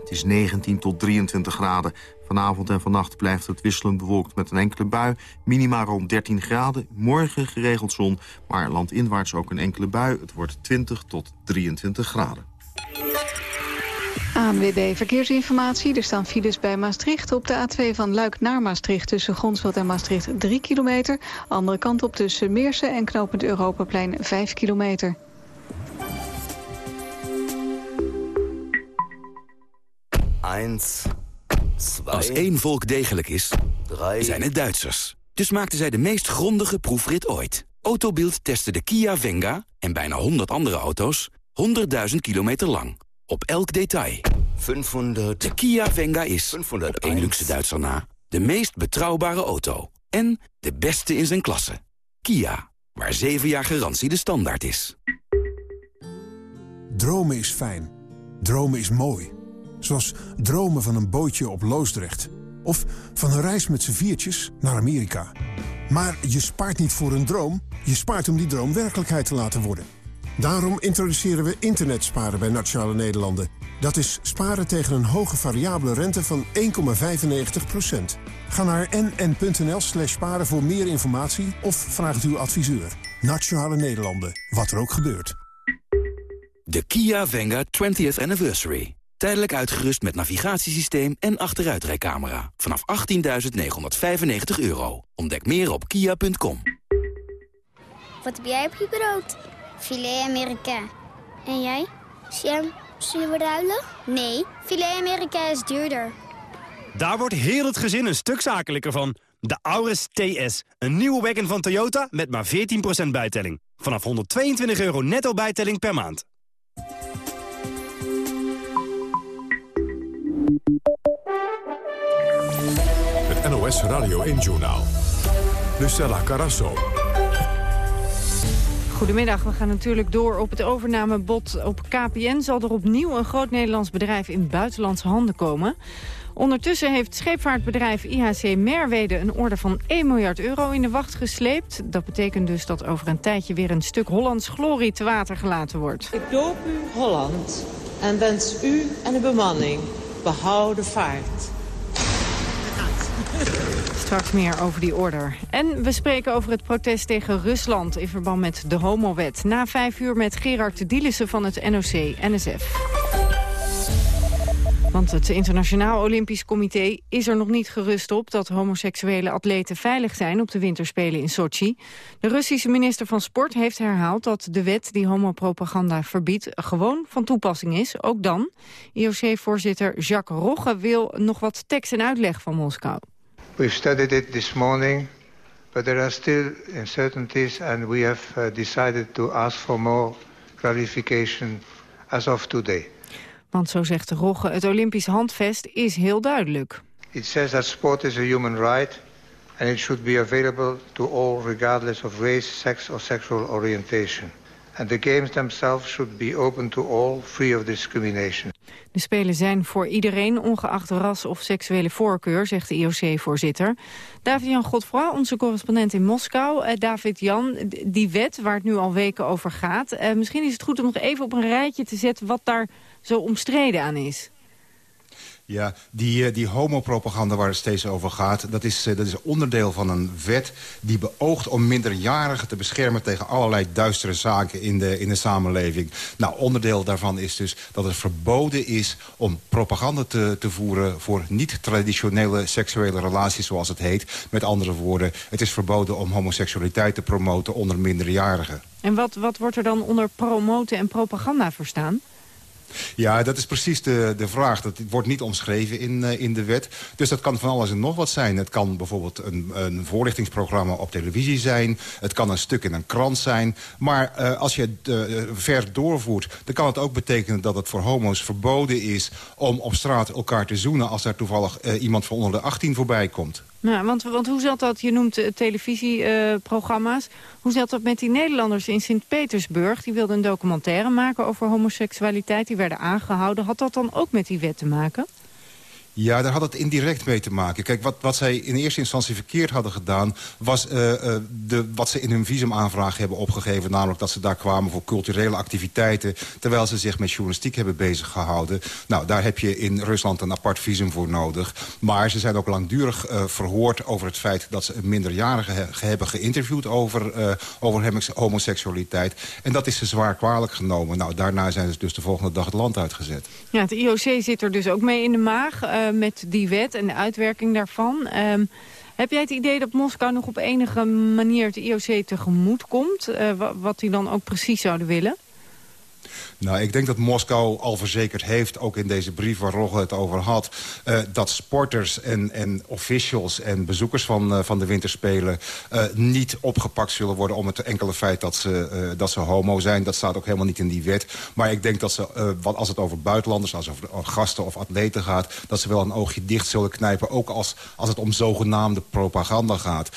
Het is 19 tot 23 graden. Vanavond en vannacht blijft het wisselend bewolkt met een enkele bui. Minima rond 13 graden. Morgen geregeld zon, maar landinwaarts ook een enkele bui. Het wordt 20 tot 23 graden. ANWB Verkeersinformatie. Er staan files bij Maastricht op de A2 van Luik naar Maastricht... tussen Gronsveld en Maastricht 3 kilometer. Andere kant op tussen Meersen en knooppunt Europaplein 5 kilometer. Eins, Als één volk degelijk is, zijn het Duitsers. Dus maakten zij de meest grondige proefrit ooit. Autobild testte de Kia Venga en bijna 100 andere auto's 100.000 kilometer lang. Op elk detail. 500. De Kia Venga is, 500 op één luxe Duitser na, de meest betrouwbare auto. En de beste in zijn klasse. Kia, waar 7 jaar garantie de standaard is. Dromen is fijn. Dromen is mooi. Zoals dromen van een bootje op Loosdrecht. Of van een reis met z'n viertjes naar Amerika. Maar je spaart niet voor een droom. Je spaart om die droom werkelijkheid te laten worden. Daarom introduceren we internetsparen bij Nationale Nederlanden. Dat is sparen tegen een hoge variabele rente van 1,95%. Ga naar nn.nl slash sparen voor meer informatie of vraag uw adviseur. Nationale Nederlanden, wat er ook gebeurt. De Kia Venga 20th Anniversary. Tijdelijk uitgerust met navigatiesysteem en achteruitrijcamera. Vanaf 18.995 euro. Ontdek meer op kia.com. Wat heb jij op je brood? Filet Amerika. En jij? Sam, zullen we ruilen? Nee, filet Amerika is duurder. Daar wordt heel het gezin een stuk zakelijker van. De Auris TS, een nieuwe wagon van Toyota met maar 14% bijtelling. Vanaf 122 euro netto bijtelling per maand. Het NOS Radio 1-journaal. Lucella Carasso. Goedemiddag, we gaan natuurlijk door op het overnamebod op KPN. Zal er opnieuw een groot Nederlands bedrijf in buitenlandse handen komen? Ondertussen heeft scheepvaartbedrijf IHC Merwede een orde van 1 miljard euro in de wacht gesleept. Dat betekent dus dat over een tijdje weer een stuk Hollands glorie te water gelaten wordt. Ik doop u Holland en wens u en de bemanning behouden vaart. <laughs> Straks meer over die order. En we spreken over het protest tegen Rusland in verband met de homowet. Na vijf uur met Gerard Dielissen van het NOC-NSF. Want het Internationaal Olympisch Comité is er nog niet gerust op... dat homoseksuele atleten veilig zijn op de winterspelen in Sochi. De Russische minister van Sport heeft herhaald dat de wet die homopropaganda verbiedt... gewoon van toepassing is, ook dan. IOC-voorzitter Jacques Rogge wil nog wat tekst en uitleg van Moskou. We've studied it this morning, but there are still uncertainties and we have uh, decided to ask for more clarification as of today. Want zo zegt Rogge, het Olympisch handvest is heel duidelijk. It says that sport is a human right and it should be available to all regardless of race, sex or sexual orientation. And the games themselves should be open to all, free of discrimination. De Spelen zijn voor iedereen, ongeacht ras of seksuele voorkeur, zegt de IOC-voorzitter. David-Jan Godfroy, onze correspondent in Moskou. Uh, David-Jan, die wet waar het nu al weken over gaat... Uh, misschien is het goed om nog even op een rijtje te zetten wat daar zo omstreden aan is. Ja, die, eh, die homopropaganda waar het steeds over gaat... Dat is, eh, dat is onderdeel van een wet die beoogt om minderjarigen te beschermen... tegen allerlei duistere zaken in de, in de samenleving. Nou, onderdeel daarvan is dus dat het verboden is om propaganda te, te voeren... voor niet-traditionele seksuele relaties, zoals het heet. Met andere woorden, het is verboden om homoseksualiteit te promoten onder minderjarigen. En wat, wat wordt er dan onder promoten en propaganda verstaan? Ja, dat is precies de, de vraag. Dat wordt niet omschreven in, uh, in de wet. Dus dat kan van alles en nog wat zijn. Het kan bijvoorbeeld een, een voorlichtingsprogramma op televisie zijn. Het kan een stuk in een krant zijn. Maar uh, als je het uh, ver doorvoert... dan kan het ook betekenen dat het voor homo's verboden is... om op straat elkaar te zoenen... als er toevallig iemand van onder de 18 voorbij komt. Nou, want, want hoe zat dat, je noemt uh, televisieprogramma's... Hoe zat dat met die Nederlanders in Sint-Petersburg? Die wilden een documentaire maken over homoseksualiteit. Die werden aangehouden. Had dat dan ook met die wet te maken? Ja, daar had het indirect mee te maken. Kijk, wat, wat zij in eerste instantie verkeerd hadden gedaan... was uh, uh, de, wat ze in hun visumaanvraag hebben opgegeven... namelijk dat ze daar kwamen voor culturele activiteiten... terwijl ze zich met journalistiek hebben bezig gehouden. Nou, daar heb je in Rusland een apart visum voor nodig. Maar ze zijn ook langdurig uh, verhoord over het feit... dat ze een minderjarige he hebben geïnterviewd over, over homoseksualiteit. En dat is ze zwaar kwalijk genomen. Nou, daarna zijn ze dus de volgende dag het land uitgezet. Ja, het IOC zit er dus ook mee in de maag met die wet en de uitwerking daarvan. Um, heb jij het idee dat Moskou nog op enige manier het IOC tegemoet komt? Uh, wat die dan ook precies zouden willen? Nou, ik denk dat Moskou al verzekerd heeft, ook in deze brief waar Rogge het over had... Uh, dat sporters en, en officials en bezoekers van, uh, van de winterspelen... Uh, niet opgepakt zullen worden om het enkele feit dat ze, dat ze homo zijn. Dat staat ook helemaal niet in die wet. Maar ik denk dat ze, wat, als het over buitenlanders, als het over gasten of atleten gaat... dat ze wel een oogje dicht zullen knijpen, ook als, als het om zogenaamde propaganda gaat.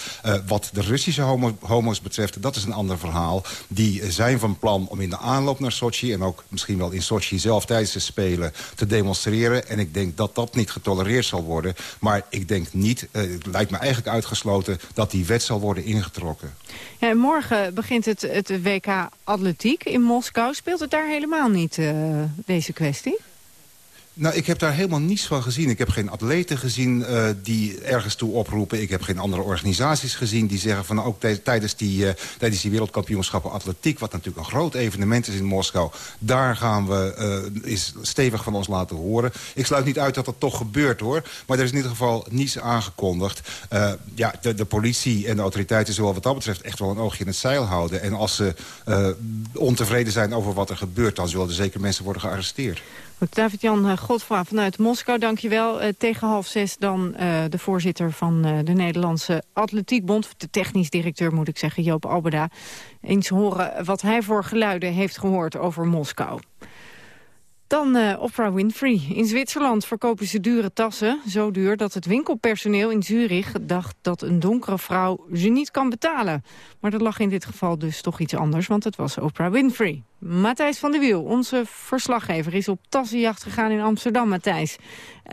wat de Russische homo, homo's betreft, dat is een ander verhaal. Die zijn van plan om in de aanloop naar Sochi... en ook misschien wel in Sochi zelf tijdens de Spelen te demonstreren. En ik denk dat dat niet getolereerd zal worden. Maar ik denk niet, uh, het lijkt me eigenlijk uitgesloten... dat die wet zal worden ingetrokken. Ja, en morgen begint het, het WK Atletiek in Moskou. Speelt het daar helemaal niet, uh, deze kwestie? Nou, ik heb daar helemaal niets van gezien. Ik heb geen atleten gezien uh, die ergens toe oproepen. Ik heb geen andere organisaties gezien die zeggen van... ook tijdens die, uh, tijdens die wereldkampioenschappen atletiek... wat natuurlijk een groot evenement is in Moskou... daar gaan we uh, is stevig van ons laten horen. Ik sluit niet uit dat dat toch gebeurt, hoor. Maar er is in ieder geval niets aangekondigd. ja, de, de politie en de autoriteiten zullen wat dat betreft... echt wel een oogje in het zeil houden. En als ze ontevreden zijn over wat er gebeurt... dan zullen er zeker mensen worden gearresteerd. David-Jan Godfra vanuit Moskou, dankjewel. Uh, tegen half zes dan uh, de voorzitter van de Nederlandse Atletiekbond... de technisch directeur moet ik zeggen, Joop Albeda. Eens horen wat hij voor geluiden heeft gehoord over Moskou. Dan uh, Oprah Winfrey. In Zwitserland verkopen ze dure tassen. Zo duur dat het winkelpersoneel in Zurich dacht dat een donkere vrouw ze niet kan betalen. Maar dat lag in dit geval dus toch iets anders, want het was Oprah Winfrey. Matthijs van der Wiel, onze verslaggever, is op tassenjacht gegaan in Amsterdam, Matthijs.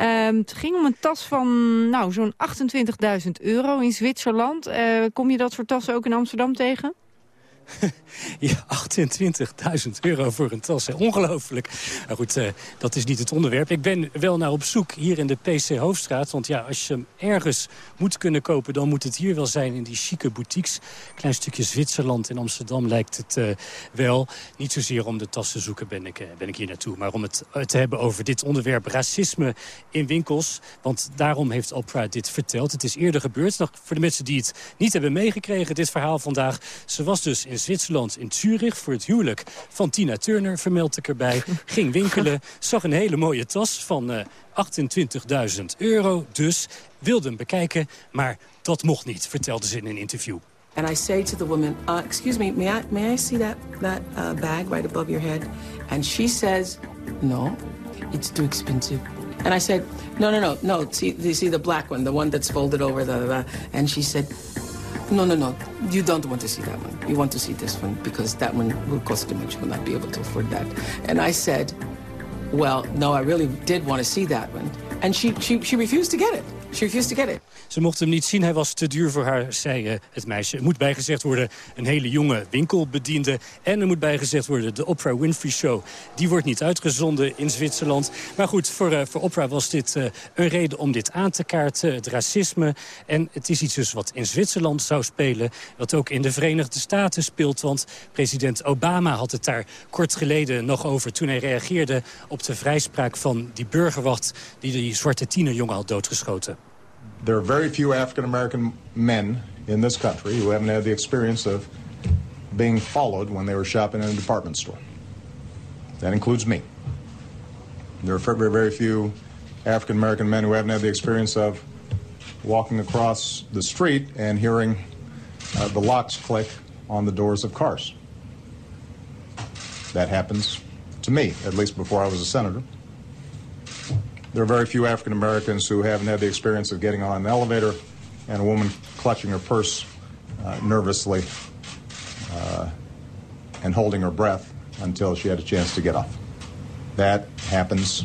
Uh, het ging om een tas van nou, zo'n 28.000 euro in Zwitserland. Uh, kom je dat soort tassen ook in Amsterdam tegen? <laughs> ja, 28.000 euro voor een tas. Ongelooflijk. Maar goed, uh, dat is niet het onderwerp. Ik ben wel naar op zoek hier in de PC Hoofdstraat. Want ja, als je hem ergens moet kunnen kopen... dan moet het hier wel zijn in die chique boutiques. Klein stukje Zwitserland in Amsterdam lijkt het uh, wel. Niet zozeer om de tas te zoeken ben ik, uh, ben ik hier naartoe. Maar om het te hebben over dit onderwerp racisme in winkels. Want daarom heeft Oprah dit verteld. Het is eerder gebeurd. Nog voor de mensen die het niet hebben meegekregen, dit verhaal vandaag. Ze was dus in Zwitserland, in Zurich, voor het huwelijk van Tina Turner, vermeld ik erbij. <laughs> Ging winkelen, zag een hele mooie tas van uh, 28.000 euro. Dus wilde hem bekijken, maar dat mocht niet, vertelde ze in een interview. And I say to the woman, uh, excuse me, may I, may I see that, that uh, bag right above your head? And she says, no, it's too expensive. And I said, no, no, no, no, see, you see the black one, the one that's folded over the, the... And she said, no, no, no. You don't want to see that one. You want to see this one because that one will cost too much. You will not be able to afford that. And I said, well, no, I really did want to see that one. And she, she, she refused to get it. She refused to get it. Ze mocht hem niet zien, hij was te duur voor haar, zei eh, het meisje. Er moet bijgezegd worden een hele jonge winkelbediende. En er moet bijgezegd worden de Oprah Winfrey Show. Die wordt niet uitgezonden in Zwitserland. Maar goed, voor, eh, voor Oprah was dit eh, een reden om dit aan te kaarten. Het racisme. En het is iets dus wat in Zwitserland zou spelen. Wat ook in de Verenigde Staten speelt. Want president Obama had het daar kort geleden nog over... toen hij reageerde op de vrijspraak van die burgerwacht... die die zwarte tienerjongen had doodgeschoten. There are very few African American men in this country who haven't had the experience of being followed when they were shopping in a department store. That includes me. There are very, very few African American men who haven't had the experience of walking across the street and hearing uh, the locks click on the doors of cars. That happens to me, at least before I was a senator. There are very few African Americans who haven't had the experience of getting on an elevator and a woman clutching her purse uh, nervously uh, and holding her breath until she had a chance to get off. That happens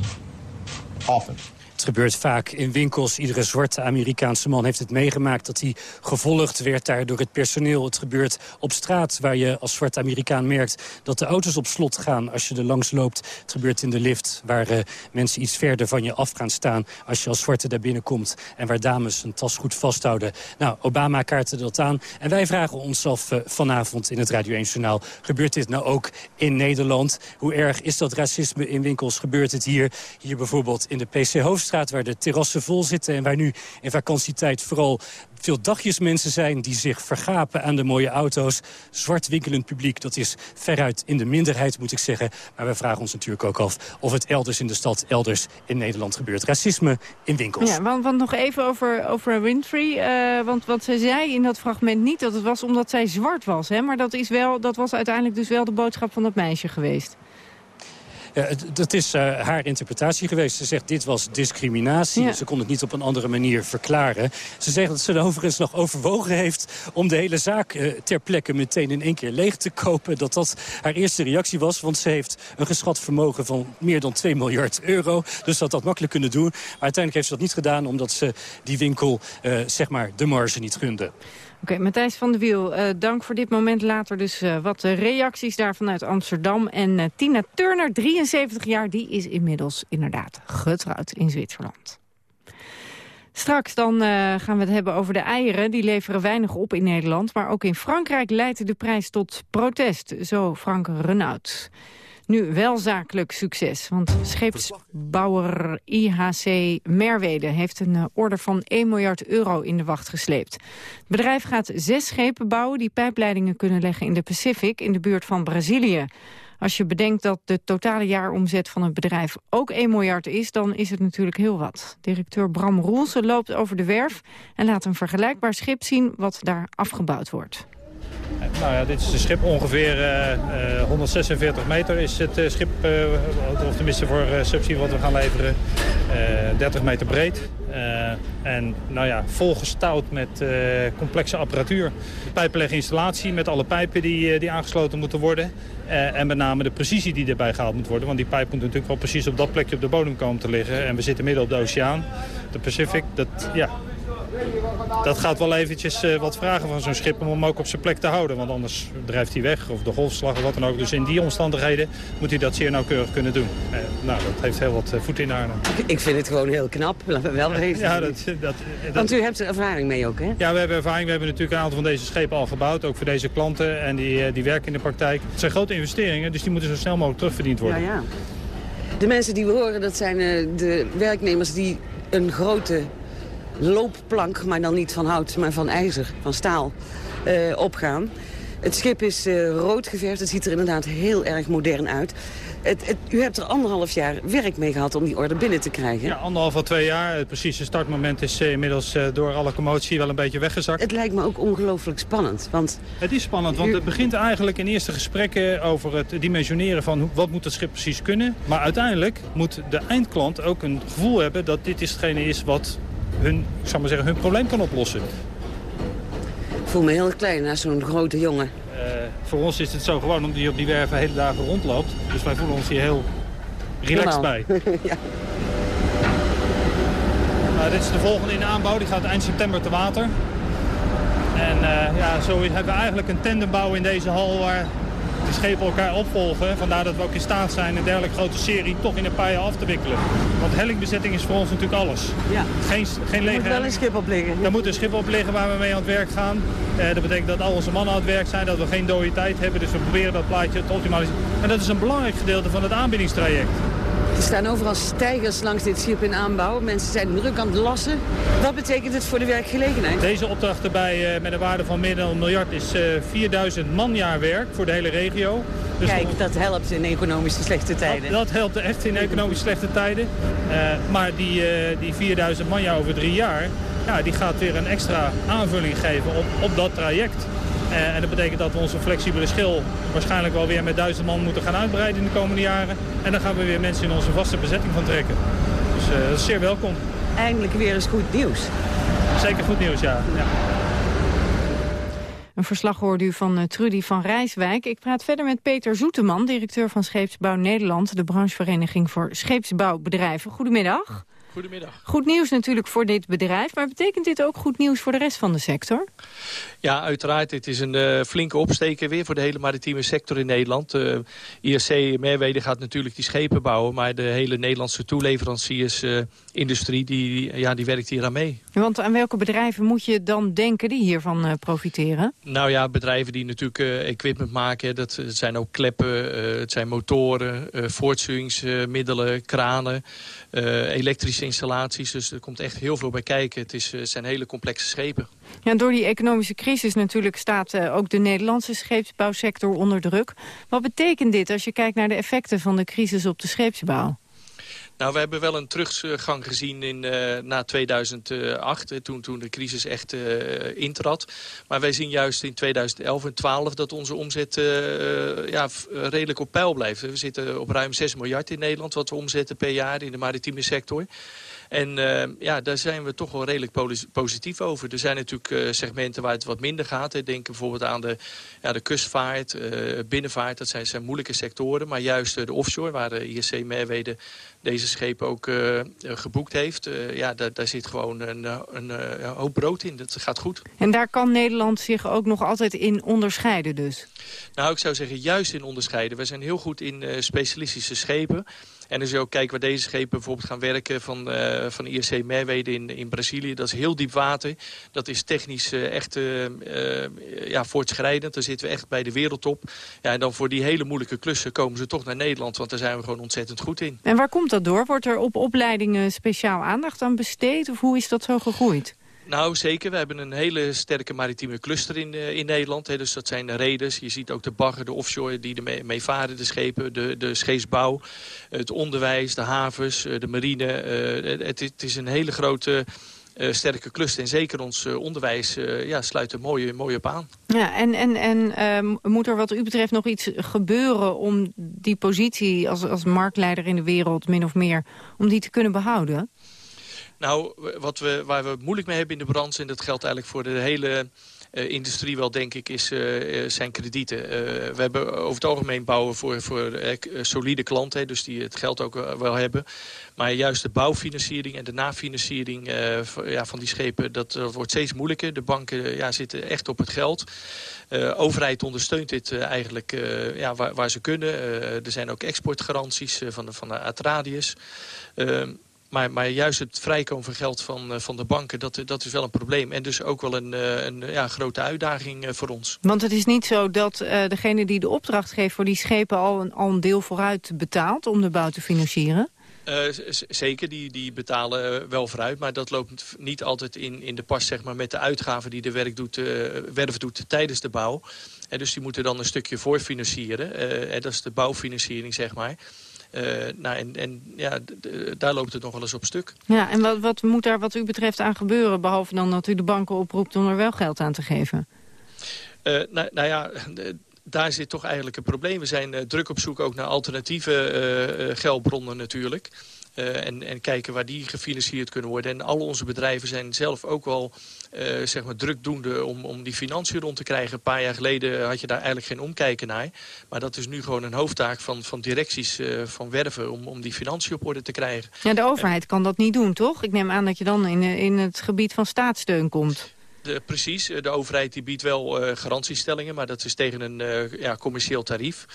often. Het gebeurt vaak in winkels. Iedere zwarte Amerikaanse man heeft het meegemaakt... dat hij gevolgd werd daar door het personeel. Het gebeurt op straat waar je als zwarte Amerikaan merkt... dat de auto's op slot gaan als je er langs loopt. Het gebeurt in de lift waar uh, mensen iets verder van je af gaan staan... als je als zwarte daar binnenkomt. En waar dames een tas goed vasthouden. Nou, Obama kaartte dat aan. En wij vragen ons af uh, vanavond in het Radio 1 Journaal... gebeurt dit nou ook in Nederland? Hoe erg is dat racisme in winkels? Gebeurt het hier? Hier bijvoorbeeld in de PC Waar de terrassen vol zitten... en waar nu in vakantietijd vooral veel dagjesmensen zijn... die zich vergapen aan de mooie auto's. Zwart winkelend publiek, dat is veruit in de minderheid, moet ik zeggen. Maar we vragen ons natuurlijk ook af of het elders in de stad... elders in Nederland gebeurt. Racisme in winkels. Ja, want, want nog even over, over Winfrey. Uh, want wat ze zei in dat fragment niet dat het was omdat zij zwart was. Hè? Maar dat, is wel, dat was uiteindelijk dus wel de boodschap van dat meisje geweest. Ja, dat is uh, haar interpretatie geweest. Ze zegt dit was discriminatie. Ja. Ze kon het niet op een andere manier verklaren. Ze zegt dat ze er overigens nog overwogen heeft... om de hele zaak uh, ter plekke meteen in één keer leeg te kopen. Dat dat haar eerste reactie was. Want ze heeft een geschat vermogen van meer dan 2 miljard euro. Dus dat had makkelijk kunnen doen. Maar uiteindelijk heeft ze dat niet gedaan... omdat ze die winkel uh, zeg maar de marge niet gunde. Oké, Matthijs van der Wiel, uh, dank voor dit moment. Later dus uh, wat reacties daar vanuit Amsterdam. En Tina Turner, 73 jaar, die is inmiddels inderdaad getrouwd in Zwitserland. Straks dan gaan we het hebben over de eieren. Die leveren weinig op in Nederland. Maar ook in Frankrijk leidt de prijs tot protest. Zo Frank Renaud. Nu wel zakelijk succes, want scheepsbouwer IHC Merwede heeft een order van 1 miljard euro in de wacht gesleept. Het bedrijf gaat zes schepen bouwen die pijpleidingen kunnen leggen in de Pacific in de buurt van Brazilië. Als je bedenkt dat de totale jaaromzet van het bedrijf ook 1 miljard is, dan is het natuurlijk heel wat. Directeur Bram Roelsen loopt over de werf en laat een vergelijkbaar schip zien wat daar afgebouwd wordt. Nou ja, dit is een schip ongeveer uh, uh, 146 meter is het uh, schip, of tenminste voor subsidie wat we gaan leveren, 30 meter breed. en nou ja, volgestouwd met complexe apparatuur. Pijpenleginstallatie met alle pijpen die, die aangesloten moeten worden. en met name de precisie die erbij gehaald moet worden. Want die pijp moet natuurlijk wel precies op dat plekje op de bodem komen te liggen. En we zitten midden op de oceaan, de Pacific. Dat, ja, dat gaat wel eventjes uh, wat vragen van zo'n schip om hem ook op zijn plek te houden. Want anders drijft hij weg of de golfslag of wat dan ook. Dus in die omstandigheden moet hij dat zeer nauwkeurig kunnen doen. Uh, nou, dat heeft heel wat uh, voet in de aarde. Ik vind het gewoon heel knap, laten we wel weten. Ja, dat, dat, dat, Want u hebt er ervaring mee ook, hè? Ja, we hebben ervaring. We hebben natuurlijk een aantal van deze schepen al gebouwd. Ook voor deze klanten en die, die werken in de praktijk. Het zijn grote investeringen, dus die moeten zo snel mogelijk terugverdiend worden. Ja, ja. De mensen die we horen, dat zijn de werknemers die een grote loopplank, maar dan niet van hout, maar van ijzer, van staal, uh, opgaan. Het schip is uh, rood geverfd, het ziet er inderdaad heel erg modern uit. Het, het, u hebt er anderhalf jaar werk mee gehad om die orde binnen te krijgen. Ja, anderhalf of twee jaar. Het precieze startmoment is uh, inmiddels uh, door alle commotie wel een beetje weggezakt. Het lijkt me ook ongelooflijk spannend. Want het is spannend, want het begint eigenlijk in eerste gesprekken over het dimensioneren van hoe, wat moet het schip precies kunnen. Maar uiteindelijk moet de eindklant ook een gevoel hebben dat dit is hetgene is wat hun, ik zou maar zeggen, hun probleem kan oplossen. Ik voel me heel klein naast zo'n grote jongen. Uh, voor ons is het zo gewoon omdat je op die werven hele dagen rondloopt. Dus wij voelen ons hier heel relaxed bij. <laughs> ja. Nou, dit is de volgende in de aanbouw. Die gaat eind september te water. En eh, ja, zo hebben we eigenlijk een tandembouw in deze hal waar de schepen elkaar opvolgen. Vandaar dat we ook in staat zijn een dergelijke grote serie toch in een paar jaar af te wikkelen. Want hellingbezetting is voor ons natuurlijk alles. Ja. Geen, geen Er lege moet wel een schip op liggen. Er moet een schip op liggen waar we mee aan het werk gaan. Eh, dat betekent dat al onze mannen aan het werk zijn, dat we geen dode tijd hebben. Dus we proberen dat plaatje te optimaliseren. En dat is een belangrijk gedeelte van het aanbiedingstraject. Er staan overal stijgers langs dit schip in aanbouw. Mensen zijn druk aan het lassen. Wat betekent het voor de werkgelegenheid? Deze opdracht erbij eh, met een waarde van meer dan een miljard is eh, 4000 manjaar werk voor de hele regio. Dus Kijk, dat helpt in economische slechte tijden. Dat, dat helpt echt in economisch slechte tijden. Eh, maar die, eh, die 4000 manjaar over drie jaar, ja, die gaat weer een extra aanvulling geven op, op dat traject. Eh, en dat betekent dat we onze flexibele schil waarschijnlijk wel weer met duizend man moeten gaan uitbreiden in de komende jaren. En dan gaan we weer mensen in onze vaste bezetting van trekken. Dus eh, dat is zeer welkom. Eindelijk weer eens goed nieuws. Zeker goed nieuws, ja. ja. Een verslag hoorde u van eh, Trudy van Rijswijk. Ik praat verder met Peter Zoeteman, directeur van Scheepsbouw Nederland... de branchevereniging voor scheepsbouwbedrijven. Goedemiddag. Goedemiddag. Goed nieuws natuurlijk voor dit bedrijf, maar betekent dit ook goed nieuws voor de rest van de sector? Ja, uiteraard. Het is een eh, flinke opsteker weer voor de hele maritieme sector in Nederland. Uh, IRC Merwede gaat natuurlijk die schepen bouwen, maar de hele Nederlandse toeleveranciersindustrie die, ja, die werkt hier aan mee. Want aan welke bedrijven moet je dan denken die hiervan eh, profiteren? Nou ja, bedrijven die natuurlijk uh, equipment maken. Dat zijn ook kleppen, uh, het zijn motoren, uh, voortstuwingsmiddelen, kranen, elektrische installaties. Dus er komt echt heel veel bij kijken. Het, is, het zijn hele complexe schepen. Ja, door die economische crisis natuurlijk staat ook de Nederlandse scheepsbouwsector onder druk. Wat betekent dit als je kijkt naar de effecten van de crisis op de scheepsbouw? Nou, we hebben wel een teruggang gezien in, uh, na 2008, uh, toen, toen de crisis echt uh, intrad. Maar wij zien juist in 2011 en 2012 dat onze omzet ja, redelijk op peil blijft. We zitten op ruim 6 miljard in Nederland wat we omzetten per jaar in de maritieme sector. En uh, ja, daar zijn we toch wel redelijk positief over. Er zijn natuurlijk uh, segmenten waar het wat minder gaat. Hè. Denk bijvoorbeeld aan de, ja, de kustvaart, uh, binnenvaart. Dat zijn, zijn moeilijke sectoren. Maar juist de offshore, waar de ISC Merwede deze schepen ook geboekt heeft. ja, daar, daar zit gewoon een, een, een hoop brood in. Dat gaat goed. En daar kan Nederland zich ook nog altijd in onderscheiden dus? Nou, ik zou zeggen juist in onderscheiden. We zijn heel goed in specialistische schepen. En als je ook kijkt waar deze schepen bijvoorbeeld gaan werken van, uh, van IRC Merwede in, in Brazilië. Dat is heel diep water. Dat is technisch uh, echt uh, ja, voortschrijdend. Daar zitten we echt bij de wereldtop. Ja, en dan voor die hele moeilijke klussen komen ze toch naar Nederland. Want daar zijn we gewoon ontzettend goed in. En waar komt dat door? Wordt er op opleidingen speciaal aandacht aan besteed? Of hoe is dat zo gegroeid? Nou, zeker. We hebben een hele sterke maritieme cluster in, uh, in Nederland. Hè. Dus dat zijn de reders. Je ziet ook de bagger, de offshore die ermee mee varen, de schepen, de, de scheepsbouw, het onderwijs, de havens, uh, de marine. Uh, het, het, is een hele grote... Sterke cluster. En zeker ons onderwijs ja, sluit er mooi, mooi op aan. Ja, en, en, en moet er wat u betreft nog iets gebeuren... om die positie als, als marktleider in de wereld, min of meer... om die te kunnen behouden? Nou, wat we, waar we moeilijk mee hebben in de branche... en dat geldt eigenlijk voor de hele uh, industrie wel, denk ik, is, uh, zijn kredieten. We hebben over het algemeen bouwen voor, voor solide klanten, dus die het geld ook wel hebben. Maar juist de bouwfinanciering en de nafinanciering ja, van die schepen, dat, dat, wordt steeds moeilijker. De banken ja, zitten echt op het geld. De overheid ondersteunt dit eigenlijk ja, waar, waar, ze kunnen. er zijn ook exportgaranties van de, van de Atradius. Maar, maar, juist het vrijkomen van geld van, van de banken, dat, dat is wel een probleem. En dus ook wel een, een ja, grote uitdaging voor ons. Want het is niet zo dat uh, degene die de opdracht geeft voor die schepen al een, al een deel vooruit betaalt om de bouw te financieren? Uh, zeker, die, die betalen wel vooruit. Maar dat loopt niet altijd in, in de pas zeg maar, met de uitgaven die de werk doet, uh, werf doet tijdens de bouw. En dus die moeten dan een stukje voorfinancieren. en dat is de bouwfinanciering, zeg maar. Uh, nou, en, en ja, daar loopt het nog wel eens op stuk. Ja, en wat, wat moet daar wat u betreft aan gebeuren... behalve dan dat u de banken oproept om er wel geld aan te geven? Uh, nou, nou, ja, daar zit toch eigenlijk een probleem. We zijn uh, druk op zoek ook naar alternatieve geldbronnen natuurlijk. Uh, en, en kijken waar die gefinancierd kunnen worden. En al onze bedrijven zijn zelf ook wel uh, zeg maar drukdoende om, om die financiën rond te krijgen. Een paar jaar geleden had je daar eigenlijk geen omkijken naar. Maar dat is nu gewoon een hoofdtaak van, van directies uh, van werven... Om, om die financiën op orde te krijgen. Ja, de overheid kan dat niet doen, toch? Ik neem aan dat je dan in, in het gebied van staatssteun komt. De, precies, de overheid die biedt wel garantiestellingen... maar dat is tegen een ja, commercieel tarief.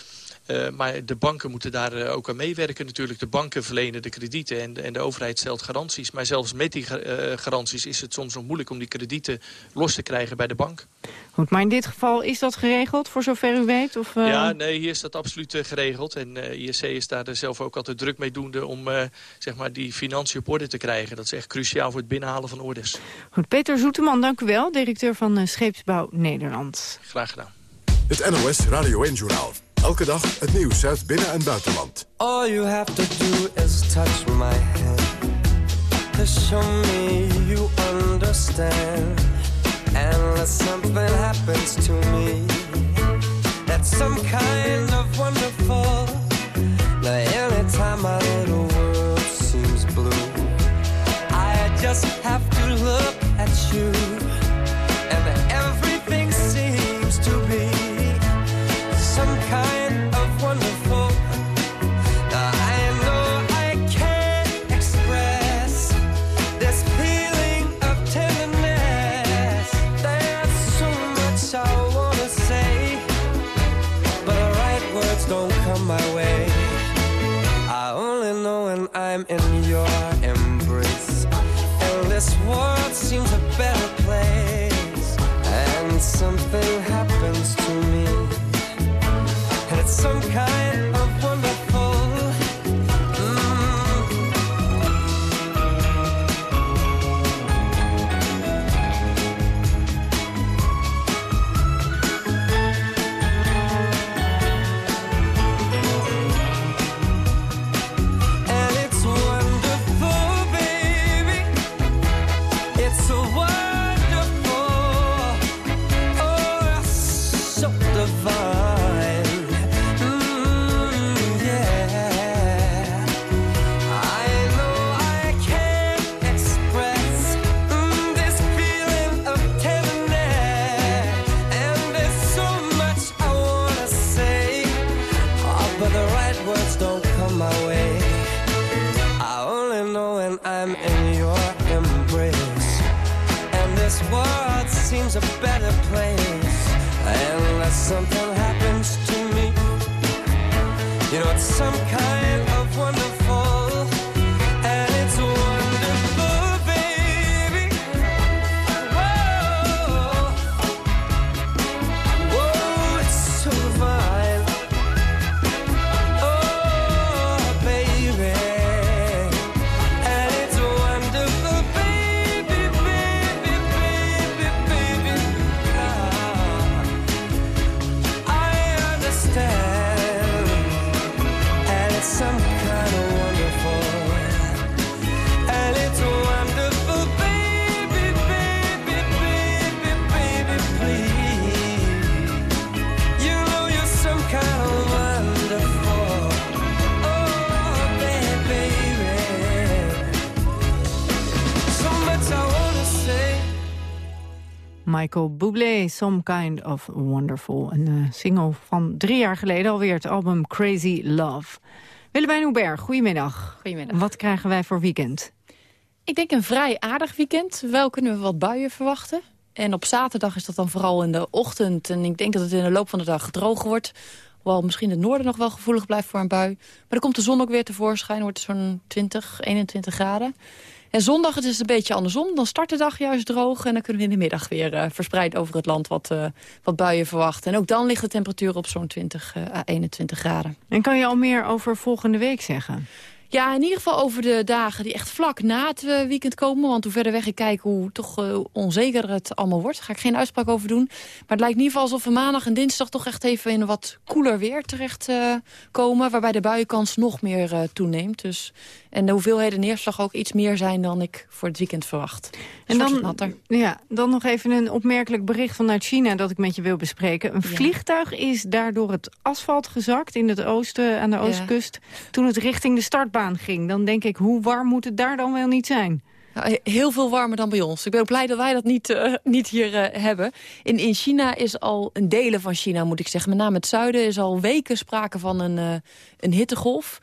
Uh, maar de banken moeten daar uh, ook aan meewerken natuurlijk. De banken verlenen de kredieten en de, en de overheid stelt garanties. Maar zelfs met die uh, garanties is het soms nog moeilijk om die kredieten los te krijgen bij de bank. Goed, maar in dit geval is dat geregeld, voor zover u weet? Of, Ja, nee, hier is dat absoluut geregeld. En ISC is daar zelf ook altijd druk mee doende om zeg maar die financiën op orde te krijgen. Dat is echt cruciaal voor het binnenhalen van orders. Goed, Peter Zoeteman, dank u wel, directeur van Scheepsbouw Nederland. Graag gedaan. Het NOS Radio 1-journaal. Elke dag het nieuws uit binnen- en buitenland. All you have to do is touch my hand. To show me you understand. Unless something happens to me. That's some kind of wonderful. Now anytime my little world seems blue. I just have to look at you. Michael Bublé, Some Kind of Wonderful. Een uh, single van drie jaar geleden alweer, het album Crazy Love. Willemijn Hubert, goedemiddag. Goedemiddag. Wat krijgen wij voor weekend? Ik denk een vrij aardig weekend. Wel kunnen we wat buien verwachten. En op zaterdag is dat dan vooral in de ochtend. En ik denk dat het in de loop van de dag droog wordt. Hoewel misschien het noorden nog wel gevoelig blijft voor een bui. Maar dan komt de zon ook weer tevoorschijn. Wordt het zo'n 20, 21 graden. En zondag het is het een beetje andersom. Dan start de dag juist droog. En dan kunnen we in de middag weer uh, verspreid over het land wat, uh, wat buien verwachten. En ook dan ligt de temperatuur op zo'n 20 uh, à 21 graden. En kan je al meer over volgende week zeggen? Ja, in ieder geval over de dagen die echt vlak na het uh, weekend komen. Want hoe verder weg ik kijk, hoe toch uh, onzeker het allemaal wordt. Daar ga ik geen uitspraak over doen. Maar het lijkt in ieder geval alsof we maandag en dinsdag... toch echt even in een wat koeler weer terecht uh, komen. Waarbij de buienkans nog meer toeneemt. Dus, en de hoeveelheden neerslag ook iets meer zijn dan ik voor het weekend verwacht. Dus en dan, ja, dan nog even een opmerkelijk bericht vanuit China... dat ik met je wil bespreken. Een ja. vliegtuig is daardoor het asfalt gezakt in het oosten, aan de oostkust... Ja. toen het richting de startbaan Ging... dan denk ik, hoe warm moet het daar dan wel niet zijn? heel veel warmer dan bij ons. Ik ben ook blij dat wij dat niet, uh, <laughs> niet hier uh, hebben. In, in China is al, een delen van China moet ik zeggen... met name het zuiden is al weken sprake van een, uh, een hittegolf.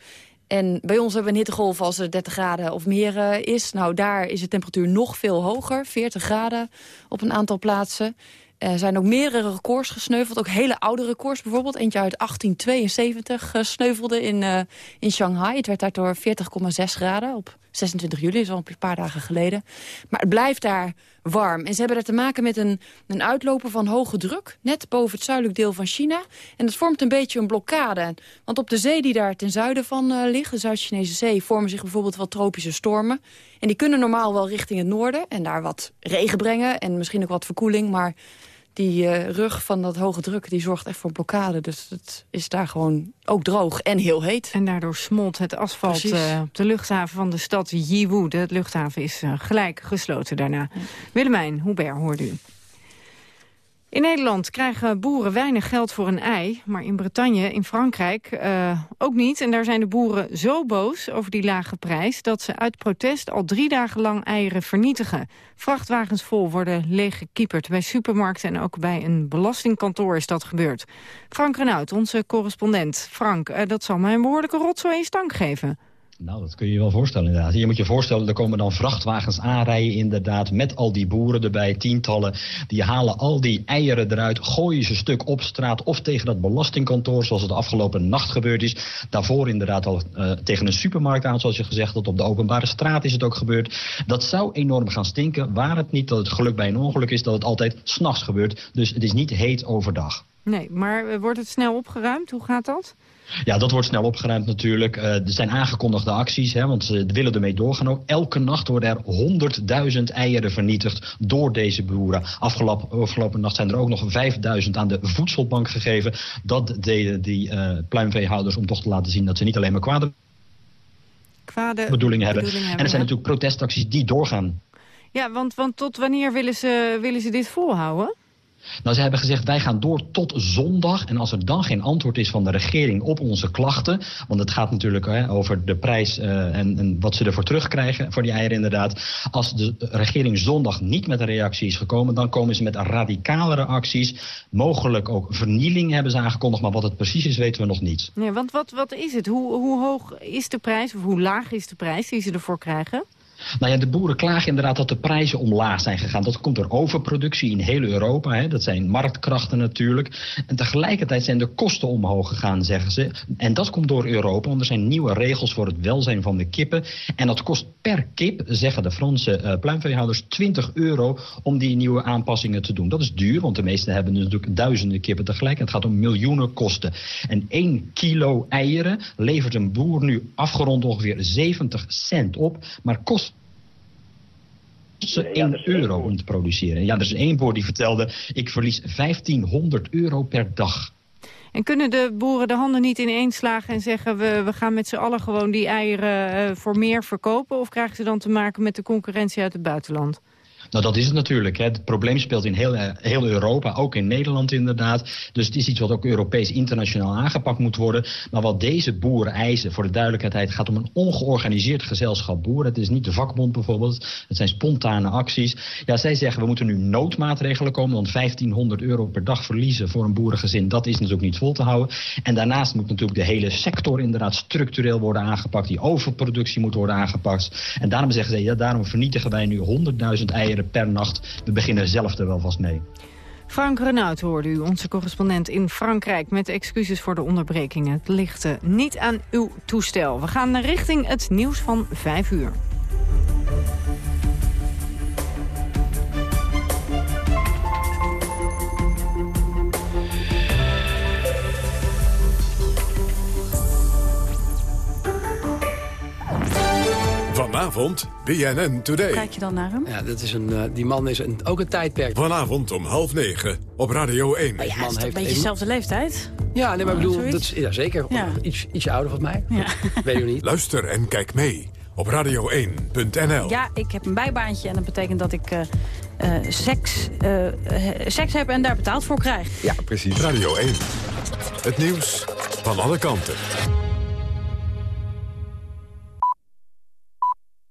En bij ons hebben we een hittegolf als het 30 graden of meer is. Nou, daar is de temperatuur nog veel hoger. 40 graden op een aantal plaatsen. Er zijn ook meerdere records gesneuveld. Ook hele oude records bijvoorbeeld. Eentje uit 1872 sneuvelde in, uh, in Shanghai. Het werd daardoor 40,6 graden op 26 juli. Is al een paar dagen geleden. Maar het blijft daar warm. En ze hebben er te maken met een, een uitloper van hoge druk. Net boven het zuidelijk deel van China. En dat vormt een beetje een blokkade. Want op de zee die daar ten zuiden van uh, ligt, de Zuid-Chinese zee... vormen zich bijvoorbeeld wat tropische stormen. En die kunnen normaal wel richting het noorden. En daar wat regen brengen. En misschien ook wat verkoeling. Maar die uh, rug van dat hoge druk die zorgt echt voor blokkade. Dus het is daar gewoon ook droog en heel heet. En daardoor smolt het asfalt uh, op de luchthaven van de stad Yiwu. De luchthaven is uh, gelijk gesloten daarna. Ja. Willemijn Hubert hoorde u. In Nederland krijgen boeren weinig geld voor een ei. Maar in Bretagne, in Frankrijk, uh, ook niet. En daar zijn de boeren zo boos over die lage prijs... dat ze uit protest al drie dagen lang eieren vernietigen. Vrachtwagens vol worden leeggekieperd bij supermarkten... en ook bij een belastingkantoor is dat gebeurd. Frank Renaud, onze correspondent. Frank, uh, dat zal mij een behoorlijke rotzooi in stank geven. Nou, dat kun je je wel voorstellen inderdaad. Je moet je voorstellen, er komen dan vrachtwagens aanrijden inderdaad... met al die boeren erbij, tientallen. Die halen al die eieren eruit, gooien ze stuk op straat... of tegen dat belastingkantoor, zoals het afgelopen nacht gebeurd is. Daarvoor inderdaad al uh, tegen een supermarkt aan, zoals je gezegd had. Op de openbare straat is het ook gebeurd. Dat zou enorm gaan stinken, waar het niet dat het geluk bij een ongeluk is... dat het altijd s'nachts gebeurt. Dus het is niet heet overdag. Nee, maar wordt het snel opgeruimd? Hoe gaat dat? Ja, dat wordt snel opgeruimd natuurlijk. Uh, er zijn aangekondigde acties, hè, want ze willen ermee doorgaan ook. Elke nacht worden er 100.000 eieren vernietigd door deze boeren. Afgelopen, afgelopen nacht zijn er ook nog 5.000 aan de voedselbank gegeven. Dat deden die uh, pluimveehouders om toch te laten zien dat ze niet alleen maar kwade, kwade bedoelingen, hebben. En er zijn natuurlijk protestacties die doorgaan. Ja, want, want tot wanneer willen ze, willen ze dit volhouden? Nou, ze hebben gezegd, wij gaan door tot zondag. En als er dan geen antwoord is van de regering op onze klachten... want het gaat natuurlijk hè, over de prijs uh, en, en, wat ze ervoor terugkrijgen... voor die eieren inderdaad. Als de regering zondag niet met een reactie is gekomen... dan komen ze met radicalere acties. Mogelijk ook vernieling hebben ze aangekondigd... maar wat het precies is, weten we nog niet. Nee, want wat, wat is het? Hoe, hoe hoog is de prijs of hoe laag is de prijs die ze ervoor krijgen? Nou ja, de boeren klagen inderdaad dat de prijzen omlaag zijn gegaan. Dat komt door overproductie in heel Europa. Hè. Dat zijn marktkrachten natuurlijk. En tegelijkertijd zijn de kosten omhoog gegaan, zeggen ze. En dat komt door Europa, want er zijn nieuwe regels voor het welzijn van de kippen. En dat kost per kip, zeggen de Franse uh, pluimveehouders, 20 euro om die nieuwe aanpassingen te doen. Dat is duur, want de meesten hebben natuurlijk duizenden kippen tegelijk. Het gaat om miljoenen kosten. En 1 kilo eieren levert een boer nu afgerond ongeveer 70 cent op, maar kost ze 1 euro om te produceren. Ja, er is één boer die vertelde, ik verlies 1500 euro per dag. En kunnen de boeren de handen niet ineens slagen en zeggen... we, we gaan met z'n allen gewoon die eieren uh, voor meer verkopen... of krijgen ze dan te maken met de concurrentie uit het buitenland? Nou, dat is het natuurlijk. Hè. Het probleem speelt in heel, heel Europa, ook in Nederland inderdaad. Dus het is iets wat ook Europees internationaal aangepakt moet worden. Maar wat deze boeren eisen, voor de duidelijkheid, gaat om een ongeorganiseerd gezelschap boeren. Het is niet de vakbond bijvoorbeeld, het zijn spontane acties. Ja, zij zeggen we moeten nu noodmaatregelen komen, want 1500 euro per dag verliezen voor een boerengezin, dat is natuurlijk niet vol te houden. En daarnaast moet natuurlijk de hele sector inderdaad structureel worden aangepakt. Die overproductie moet worden aangepakt. En daarom zeggen ze, ja, daarom vernietigen wij nu 100.000 eieren per nacht. We beginnen zelf er wel vast mee. Frank Renaud hoorde u, onze correspondent in Frankrijk... met excuses voor de onderbrekingen. Het ligt uh, niet aan uw toestel. We gaan richting het nieuws van 5 uur. Vanavond, BNN Today. Kijk je dan naar hem? Ja, dat is een, uh, die man is een, ook een tijdperk. Vanavond om half negen op Radio 1. Maar ja, man heeft een beetje dezelfde leeftijd. Ja, nee, maar ik bedoel, dat is, ja, zeker. Ja. Iets, ietsje ouder van mij. Ja. <laughs> Weet je niet. Luister en kijk mee op radio1.nl. Ja, ik heb een bijbaantje en dat betekent dat ik uh, uh, seks, uh, seks heb en daar betaald voor krijg. Ja, precies. Radio 1. Het nieuws van alle kanten.